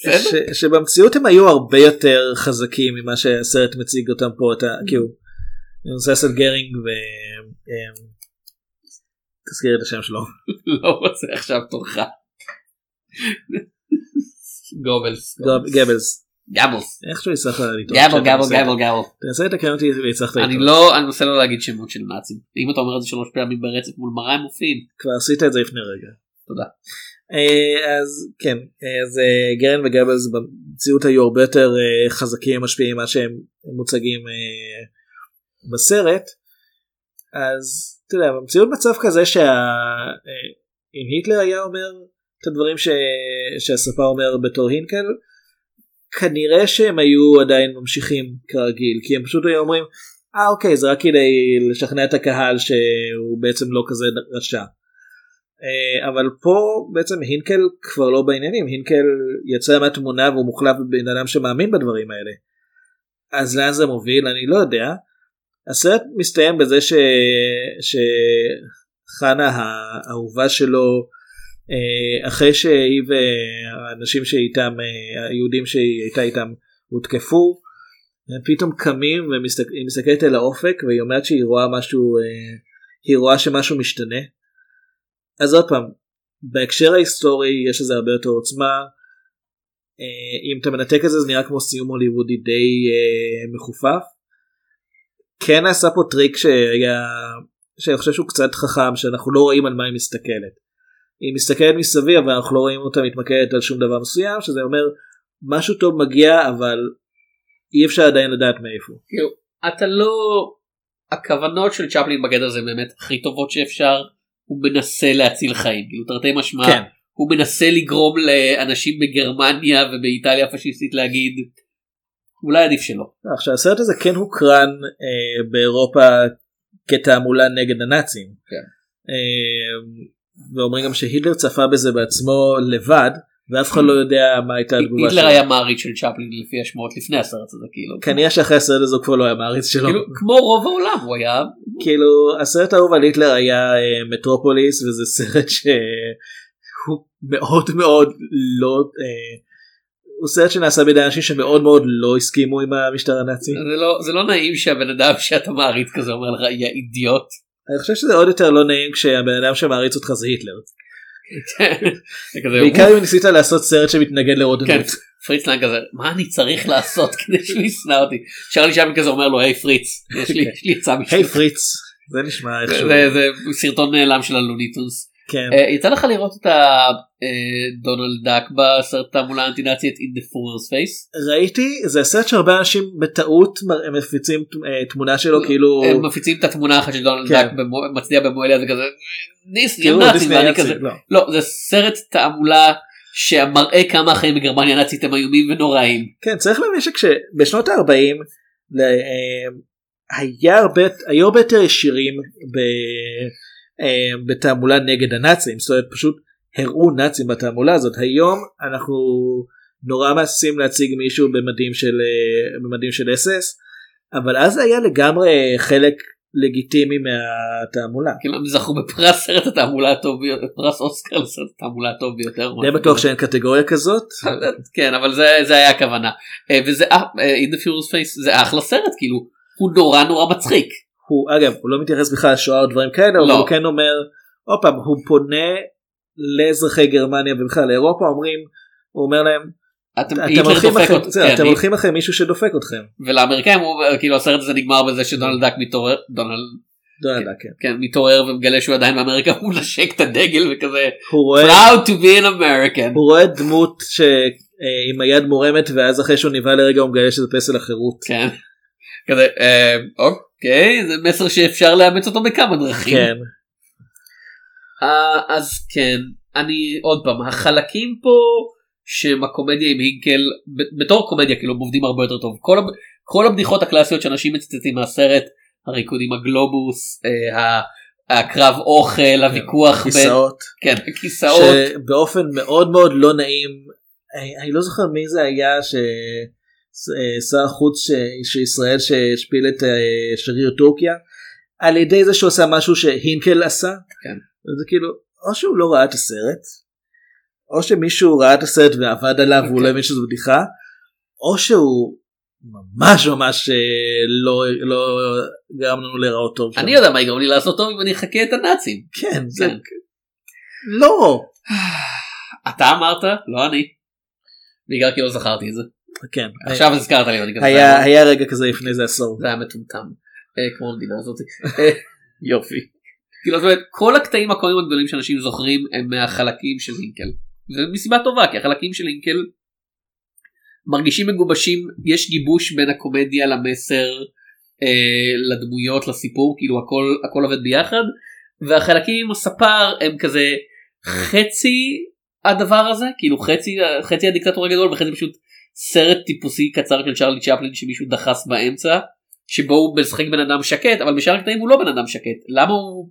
בסדר? ש, שבמציאות הם היו הרבה יותר חזקים ממה שהסרט מציג אותם פה אתה כאילו מבוסס על גרינג ו... אה, תזכיר את השם שלו לא רוצה עכשיו תורך. גובלס. גוב- גבלס גבלס. איכשהו הצלחת לטעות גבל גבל. גבל גבל. תנסה אותי והצלחת אני לטעות. לא אני מנסה לא להגיד שמות של נאצים. אם אתה אומר את זה שלוש פעמים ברצף מול מראה הם מופיעים. כבר עשית את זה לפני רגע. תודה. אה, אז כן אז אה, גרן וגבלס במציאות היו הרבה יותר אה, חזקים משפיעים ממה שהם מוצגים בסרט. אז אתה יודע במציאות מצב כזה שאם היטלר היה אומר את הדברים ש... שהספר אומר בתור הינקל כנראה שהם היו עדיין ממשיכים כרגיל כי הם פשוט היו אומרים אה אוקיי זה רק כדי לשכנע את הקהל שהוא בעצם לא כזה רשע. אה, אבל פה בעצם הינקל כבר לא בעניינים הינקל יצא מהתמונה והוא מוחלף בבן אדם שמאמין בדברים האלה. אז לאן זה מוביל אני לא יודע. הסרט מסתיים בזה ש... שחנה האהובה שלו אחרי שהיא והאנשים שאיתם אה, היהודים שהיא הייתה איתם הותקפו פתאום קמים והיא מסתכלת אל האופק והיא אומרת שהיא רואה משהו היא רואה שמשהו משתנה. אז עוד פעם בהקשר ההיסטורי יש לזה הרבה יותר עוצמה. אה, אם אתה מנתק את זה זה נראה כמו סיום הוליוודי די אה, מחופף. כן נעשה פה טריק שהיה שאני חושב שהוא קצת חכם שאנחנו לא רואים על מה היא מסתכלת. היא מסתכלת מסביב אבל אנחנו לא רואים אותה מתמקדת על שום דבר מסוים שזה אומר משהו טוב מגיע אבל אי אפשר עדיין לדעת מאיפה. כאילו, אתה לא הכוונות של צ'פלין בגדר זה באמת הכי טובות שאפשר הוא מנסה להציל חיים כאילו תרתי משמע כן. הוא מנסה לגרום לאנשים בגרמניה ובאיטליה הפשיסטית להגיד אולי עדיף שלא. עכשיו הסרט הזה כן הוקרן אה, באירופה כתעמולה נגד הנאצים. כן. אה, ואומרים גם שהיטלר צפה בזה בעצמו לבד ואף אחד לא יודע מה הייתה התגובה היטלר שלו. היה מעריץ של צ'פלין לפי השמועות לפני הסרט הזה כאילו. כנראה שאחרי הסרט הזה הוא כבר לא היה מעריץ שלו. כאילו, כמו רוב העולם הוא היה כאילו הסרט האהוב על היטלר היה אה, מטרופוליס וזה סרט שהוא מאוד מאוד לא אה, הוא סרט שנעשה בידי אנשים שמאוד מאוד לא הסכימו עם המשטר הנאצי. זה לא זה לא נעים שהבן אדם שאתה מעריץ כזה אומר לך יא אידיוט. אני חושב שזה עוד יותר לא נעים כשהבן אדם שמעריץ אותך זה היטלר. כזה, בעיקר אם ניסית לעשות סרט שמתנגד לרודנות. כן, פריץ לנג כזה מה אני צריך לעשות כדי שהוא ישנא אותי. צ'רלי צ'פלין כזה אומר לו היי פריץ יש לי יש לי עצה היי בשבילך. פריץ זה נשמע איכשהו. זה זה סרטון נעלם של הלוניטונס. כן. אה, יצא לך לראות את הדונלד דאק בסרט תעמולה אנטי נאצית in the fool's face? ראיתי זה סרט שהרבה אנשים בטעות מפיצים אה, תמונה שלו כאילו הם מפיצים את התמונה אחת של דונלד כן. דאק מצדיע במועל הזה כזה דיסני נאצים ואני כזה לא. לא זה סרט תעמולה שמראה כמה החיים בגרמניה הנאצית הם איומים ונוראים. כן צריך להבין שבשנות ה-40 היה הרבה היו הרבה יותר ישירים ב, אה, בתעמולה נגד הנאצים זאת אומרת פשוט הראו נאצים בתעמולה הזאת היום אנחנו נורא מהססים להציג מישהו במדים של אה, במדים של אס.אס אבל אז היה לגמרי חלק לגיטימי מהתעמולה. כאילו הם זכו בפרס סרט התעמולה הטוב ביותר פרס אוסקר לסרט התעמולה הטוב ביותר. די בטוח שאין קטגוריה כזאת. כן אבל זה זה היה הכוונה אה, וזה אה, אה, in the furious face זה אחלה סרט כאילו הוא נורא נורא מצחיק. הוא אגב הוא לא מתייחס בכלל לשואה או דברים כאלה אבל לא. הוא כן אומר עוד פעם הוא פונה לאזרחי גרמניה ובכלל לאירופה אומרים הוא אומר להם אתם אתם הולכים אחרי- אות- כן, אתם הי- הולכים אחרי מישהו שדופק אתכם. ולאמריקאים הוא כאילו הסרט הזה נגמר בזה שדונלד דאק מתעורר דונלד דונלד דאק, כן. כן מתעורר ומגלה שהוא עדיין באמריקה הוא מנשק את הדגל וכזה הוא רואה proud to be an American. הוא רואה דמות שעם היד מורמת ואז אחרי שהוא נבהל לרגע הוא מגלה שזה פסל החירות. כן. כזה אה, אוקיי זה מסר שאפשר לאמץ אותו בכמה דרכים. כן. אה, אז כן אני עוד פעם החלקים פה שהם הקומדיה עם הינקל בתור קומדיה כאילו הם עובדים הרבה יותר טוב כל, כל הבדיחות הקלאסיות שאנשים מצטטים מהסרט הריקוד עם הגלובוס אה, הקרב אוכל הוויכוח בין- כיסאות. כן הכיסאות שבאופן מאוד מאוד לא נעים אני, אני לא זוכר מי זה היה ששר החוץ ש- של ישראל שהשפיל את אה, שגריר טורקיה על ידי זה שהוא עשה משהו שהינקל עשה. כן. זה כאילו או שהוא לא ראה את הסרט או שמישהו ראה את הסרט ועבד עליו והוא לא הבין שזו בדיחה או שהוא ממש ממש אה, לא לא גרם לנו להיראות טוב. שם. אני יודע מה יגרום לי לעשות טוב אם אני אחכה את הנאצים. כן זה כן. לא אתה אמרת לא אני. בעיקר כי לא זכרתי את זה. כן עכשיו הזכרת לי היה היה רגע כזה לפני זה עשור. זה היה מטומטם אה, כמו המדינה הזאת אה, יופי. כאילו זאת אומרת כל הקטעים הקומיים הגדולים שאנשים זוכרים הם מהחלקים של הינקל. זה מסיבה טובה כי החלקים של הינקל מרגישים מגובשים יש גיבוש בין הקומדיה למסר אה, לדמויות לסיפור כאילו הכל הכל עובד ביחד והחלקים עם הספר הם כזה חצי הדבר הזה כאילו חצי חצי הדיקטטור הגדול וחצי פשוט סרט טיפוסי קצר של צ'רלי צ'פלין שמישהו דחס באמצע שבו הוא משחק בן אדם שקט אבל בשאר הקטעים הוא לא בן אדם שקט. למה הוא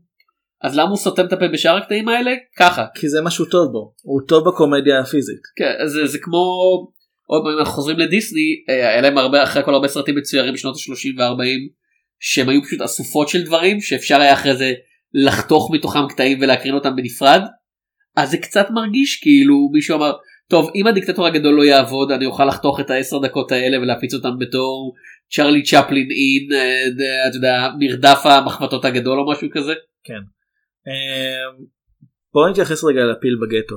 אז למה הוא סותם את הפה בשאר הקטעים האלה? ככה. כי זה משהו טוב בו. הוא טוב בקומדיה הפיזית. כן, אז זה, זה כמו עוד פעם אנחנו חוזרים לדיסני אה, היה להם הרבה אחרי כל הרבה סרטים מצוירים בשנות ה-30 וה-40 שהם היו פשוט אסופות של דברים שאפשר היה אחרי זה לחתוך מתוכם קטעים ולהקרין אותם בנפרד. אז זה קצת מרגיש כאילו מישהו אמר טוב אם הדיקטטור הגדול לא יעבוד אני אוכל לחתוך את העשר דקות האלה ולהפיץ אותם בתור צ'רלי צ'פלין אין אה, אתה יודע מרדף המחבטות הגדול או משהו כזה. כן. אמ, בוא נתייחס רגע לפיל בגטו.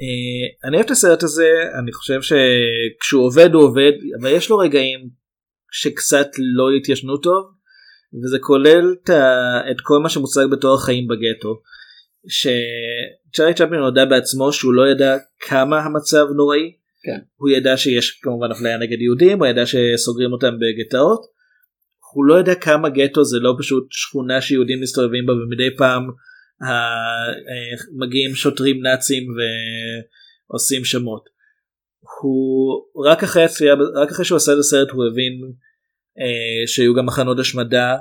אה, אני אוהב את הסרט הזה אני חושב שכשהוא עובד הוא עובד אבל יש לו רגעים שקצת לא התיישנו טוב וזה כולל את, כל מה שמוצג בתור החיים בגטו. שצ'ארי צ'פלין הודה בעצמו שהוא לא ידע כמה המצב נוראי. כן. הוא ידע שיש כמובן אפליה נגד יהודים הוא ידע שסוגרים אותם בגטאות. הוא לא יודע כמה גטו זה לא פשוט שכונה שיהודים מסתובבים בה ומדי פעם ה- אה, מגיעים שוטרים נאצים ועושים שמות. הוא רק אחרי הצפייה רק אחרי שהוא עשה את הסרט הוא הבין אה, שהיו גם מחנות השמדה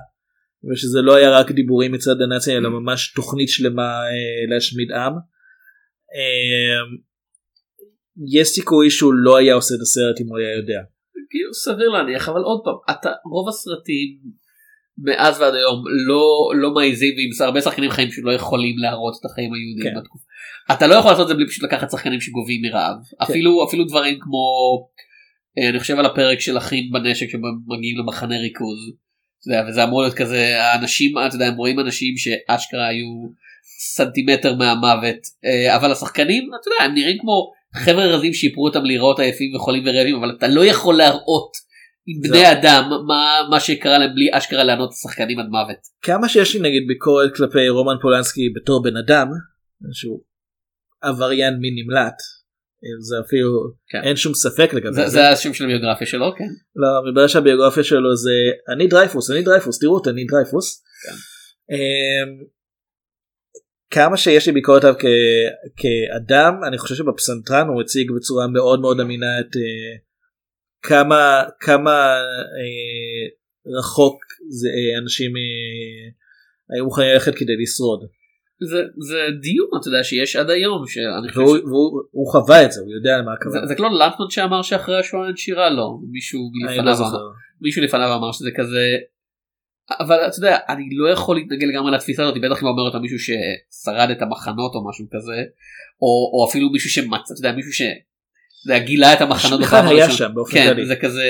ושזה לא היה רק דיבורים מצד הנאצים אלא ממש תוכנית שלמה אה, להשמיד עם. אה, יש סיכוי שהוא לא היה עושה את הסרט אם הוא היה יודע. כאילו סביר להניח אבל עוד פעם אתה רוב הסרטים מאז ועד היום לא לא מעיזים ועם הרבה שחקנים חיים פשוט לא יכולים להראות את החיים היהודיים כן. בתקופה. אתה לא יכול לעשות את זה בלי פשוט לקחת שחקנים שגובים מרעב אפילו אפילו דברים כמו אה, אני חושב על הפרק של אחים בנשק שמגיעים למחנה ריכוז. אתה יודע, וזה אמור להיות כזה האנשים אתה יודע הם רואים אנשים שאשכרה היו סנטימטר מהמוות אה, אבל השחקנים אתה יודע הם נראים כמו חבר'ה רזים שיפרו אותם להיראות עייפים וחולים ורעבים אבל אתה לא יכול להראות עם. בני אדם מה מה שקרה להם בלי אשכרה לענות לשחקנים עד מוות. כמה שיש לי נגיד ביקורת כלפי רומן פולנסקי בתור בן אדם שהוא עבריין מין נמלט זה אפילו כן. אין שום ספק לגבי זה, זה. השם של הביוגרפיה שלו כן. לא, מתברר שהביוגרפיה שלו זה אני דרייפוס אני דרייפוס תראו אותי אני דרייפוס. כן. אמ, כמה שיש לי ביקורת עליו כ- כאדם אני חושב שבפסנתרן הוא הציג בצורה מאוד מאוד אמינה את אה, כמה כמה אה, רחוק זה אה, אנשים אה, היו מוכנים ללכת כדי לשרוד. זה, זה דיון אתה יודע שיש עד היום שאני חושב והוא, חווה את זה הוא יודע זה, הכוונה. זה כמו לנטמן שאמר שאחרי השואה אין שירה לא מישהו לפניו לא. מישהו לפניו אמר שזה כזה אבל אתה יודע אני לא יכול להתנגד לגמרי לתפיסה הזאת בטח אם אומר אותה מישהו ששרד את המחנות או משהו כזה או, או אפילו מישהו שמצא אתה יודע מישהו ש... גילה את המחנות בפעם היה. שם באופן כן כללי. זה כזה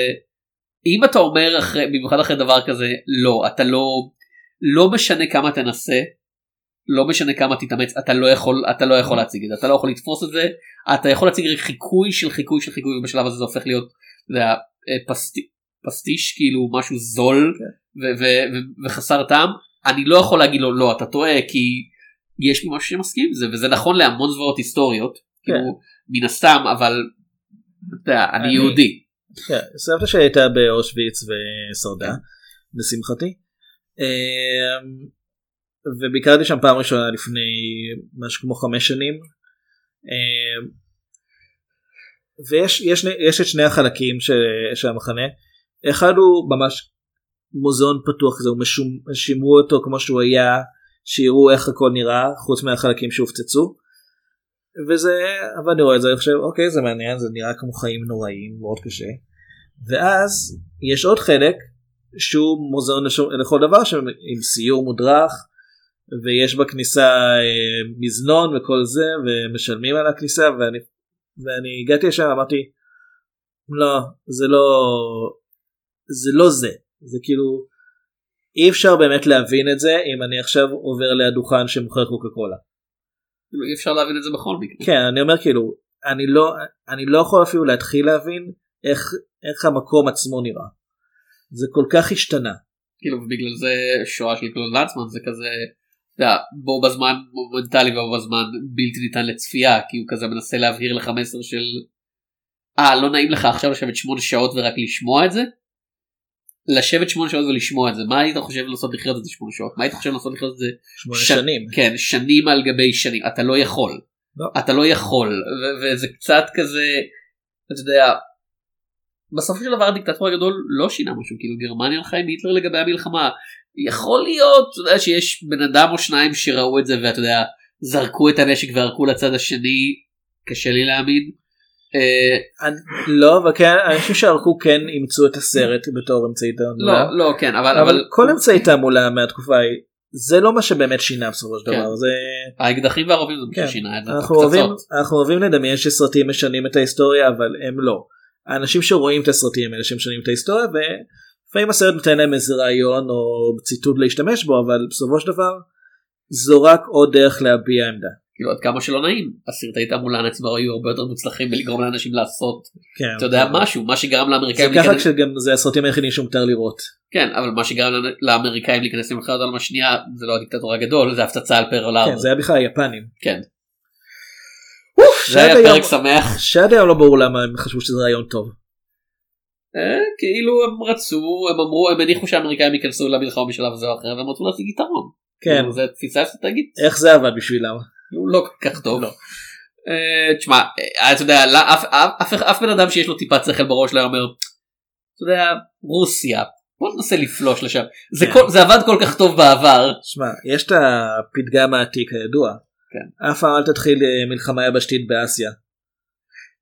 אם אתה אומר אחרי במיוחד אחרי דבר כזה לא אתה לא לא משנה כמה תנסה לא משנה כמה תתאמץ אתה לא יכול אתה לא יכול להציג את זה אתה לא יכול לתפוס את זה אתה יכול להציג רק חיקוי של חיקוי של חיקוי ובשלב הזה זה הופך להיות אתה יודע, אה, פסטי, פסטיש כאילו משהו זול ו- ו- ו- וחסר טעם. אני לא יכול להגיד לו לא אתה טועה כי יש לי משהו שמסכים עם זה וזה נכון להמון זוועות היסטוריות כאילו מן הסתם אבל אתה יודע, אני אני- יהודי. כן, סבתא שלי הייתה באושוויץ ושרדה לשמחתי. וביקרתי שם פעם ראשונה לפני משהו כמו חמש שנים. אמ, ויש יש, יש את שני החלקים של, של המחנה. אחד הוא ממש מוזיאון פתוח כזה, שימרו אותו כמו שהוא היה, שיראו איך הכל נראה חוץ מהחלקים שהופצצו. וזה, אבל אני רואה את זה, אני חושב, אוקיי, זה מעניין, זה נראה כמו חיים נוראים, מאוד קשה. ואז יש עוד חלק שהוא מוזיאון לכל דבר עם סיור מודרך, ויש בכניסה אה, מזנון וכל זה, ומשלמים על הכניסה, ואני, ואני הגעתי לשם ואמרתי, לא, זה לא, זה לא זה, זה כאילו, אי אפשר באמת להבין את זה אם אני עכשיו עובר ליד דוכן שמוכר קוקה קולה. כאילו, אי אפשר להבין את זה בכל מקרה כן אני אומר כאילו אני לא אני לא יכול אפילו להתחיל להבין איך איך המקום עצמו נראה. זה כל כך השתנה. כאילו ובגלל זה שואה של קלון לנצמן זה כזה יודע, בו בזמן מומנטלי ובו בזמן בלתי ניתן לצפייה כי הוא כזה מנסה להבהיר לך מסר של אה לא נעים לך עכשיו לשבת שמונה שעות ורק לשמוע את זה. לשבת שמונה שעות ולשמוע את זה מה היית חושב לעשות לחיות את זה שמונה שעות מה היית חושב לעשות לחיות את זה שמונה ש- שנים. כן שנים על גבי שנים אתה לא יכול לא. אתה לא יכול וזה קצת כזה אתה יודע. בסופו של דבר הדיקטטור הגדול לא שינה משהו כאילו גרמניה הלכה עם היטלר לגבי המלחמה יכול להיות אתה יודע, שיש בן אדם או שניים שראו את זה ואתה יודע זרקו את הנשק וערקו לצד השני קשה לי להאמין. אה, לא אבל כן חושב שערכו כן אימצו את הסרט בתור אמצעי תעמולה. לא לא כן אבל אבל כל אמצעי תעמולה מהתקופה ההיא זה לא מה שבאמת שינה בסופו של כן. דבר זה האקדחים והרובים זה מה כן. ששינה את זה. הפצצות. אנחנו אוהבים לדמיין שסרטים משנים את ההיסטוריה אבל הם לא. האנשים שרואים את הסרטים האלה שמשנים את ההיסטוריה ולפעמים הסרט נותן להם איזה רעיון או ציטוט להשתמש בו אבל בסופו של דבר זו רק עוד דרך להביע עמדה. כאילו עד כמה שלא נעים הסרטי תעמולה הנאצים היו הרבה יותר מוצלחים בלגרום לאנשים לעשות כן. אתה יודע משהו מה שגרם זה לאמריקאים ככה להיכנס כשגם זה הסרטים היחידים שמותר לראות. כן אבל מה שגרם לאמריקאים להיכנס למלחמת העולם השנייה זה לא הדיקטטור הגדול זה הפצצה על פרל כן, הארבור. זה היה בכלל היפנים. כן. זה היה פרק שמח שעד היום לא ברור למה הם חשבו שזה רעיון טוב. אה, כאילו הם רצו הם אמרו הם הניחו שהאמריקאים ייכנסו למלחמה בשלב זה או אחר והם רצו להשיג יתרון. כן. כאילו, זה תפיסה אסטרטגית איך זה עבד בשבילם? הוא לא כל כך טוב. אה, תשמע אה, אתה יודע לא, אף- בן אדם שיש לו טיפת שכל בראש לא אומר אתה יודע רוסיה בוא ננסה לפלוש לשם זה כן. זה עבד כל כך טוב בעבר שמע יש את הפתגם העתיק הידוע. כן. אף פעם אל תתחיל אה, מלחמה יבשתית באסיה.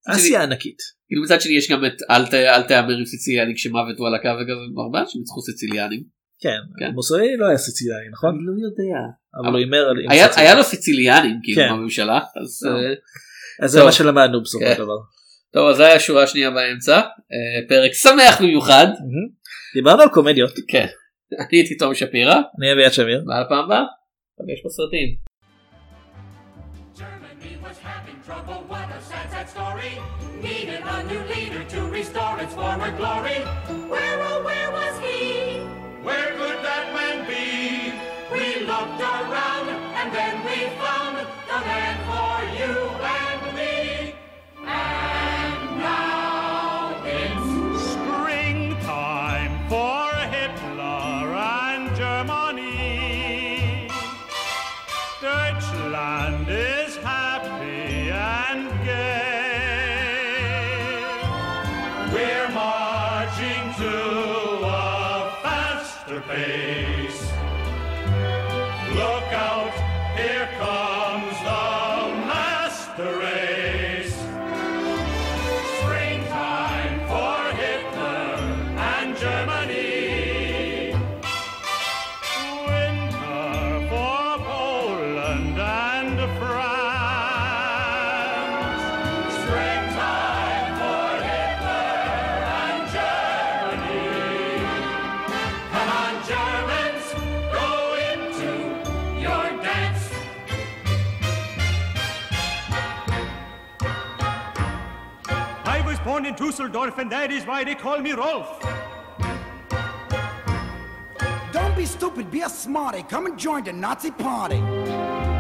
אסיה ענקית. כאילו מצד שני יש גם את אל תהמר עם סיציליאני כשמוות הוא על הקו וכזה הרבה אנשים ניצחו סיציליאנים. כן. כן. מוסוליני לא היה סיציליאני נכון? אני לא יודע. אבל הוא הימר על... היה- לו סיציליאנים כאילו כן. בממשלה אז. אה, אז זה. מה שלמדנו בסופו כן. של דבר. טוב אז זה היה השורה השנייה באמצע אה, פרק שמח במיוחד דיברנו על קומדיות. כן אני הייתי תום שפירא אני אביעד שמיר. ועל הפעם הבאה נפגש בסרטים. Germany trouble, what a sad, sad story. Needed a new leader to restore its former glory. Where, in Dusseldorf, and that is why they call me Rolf. Don't be stupid, be a smarty. Come and join the Nazi party.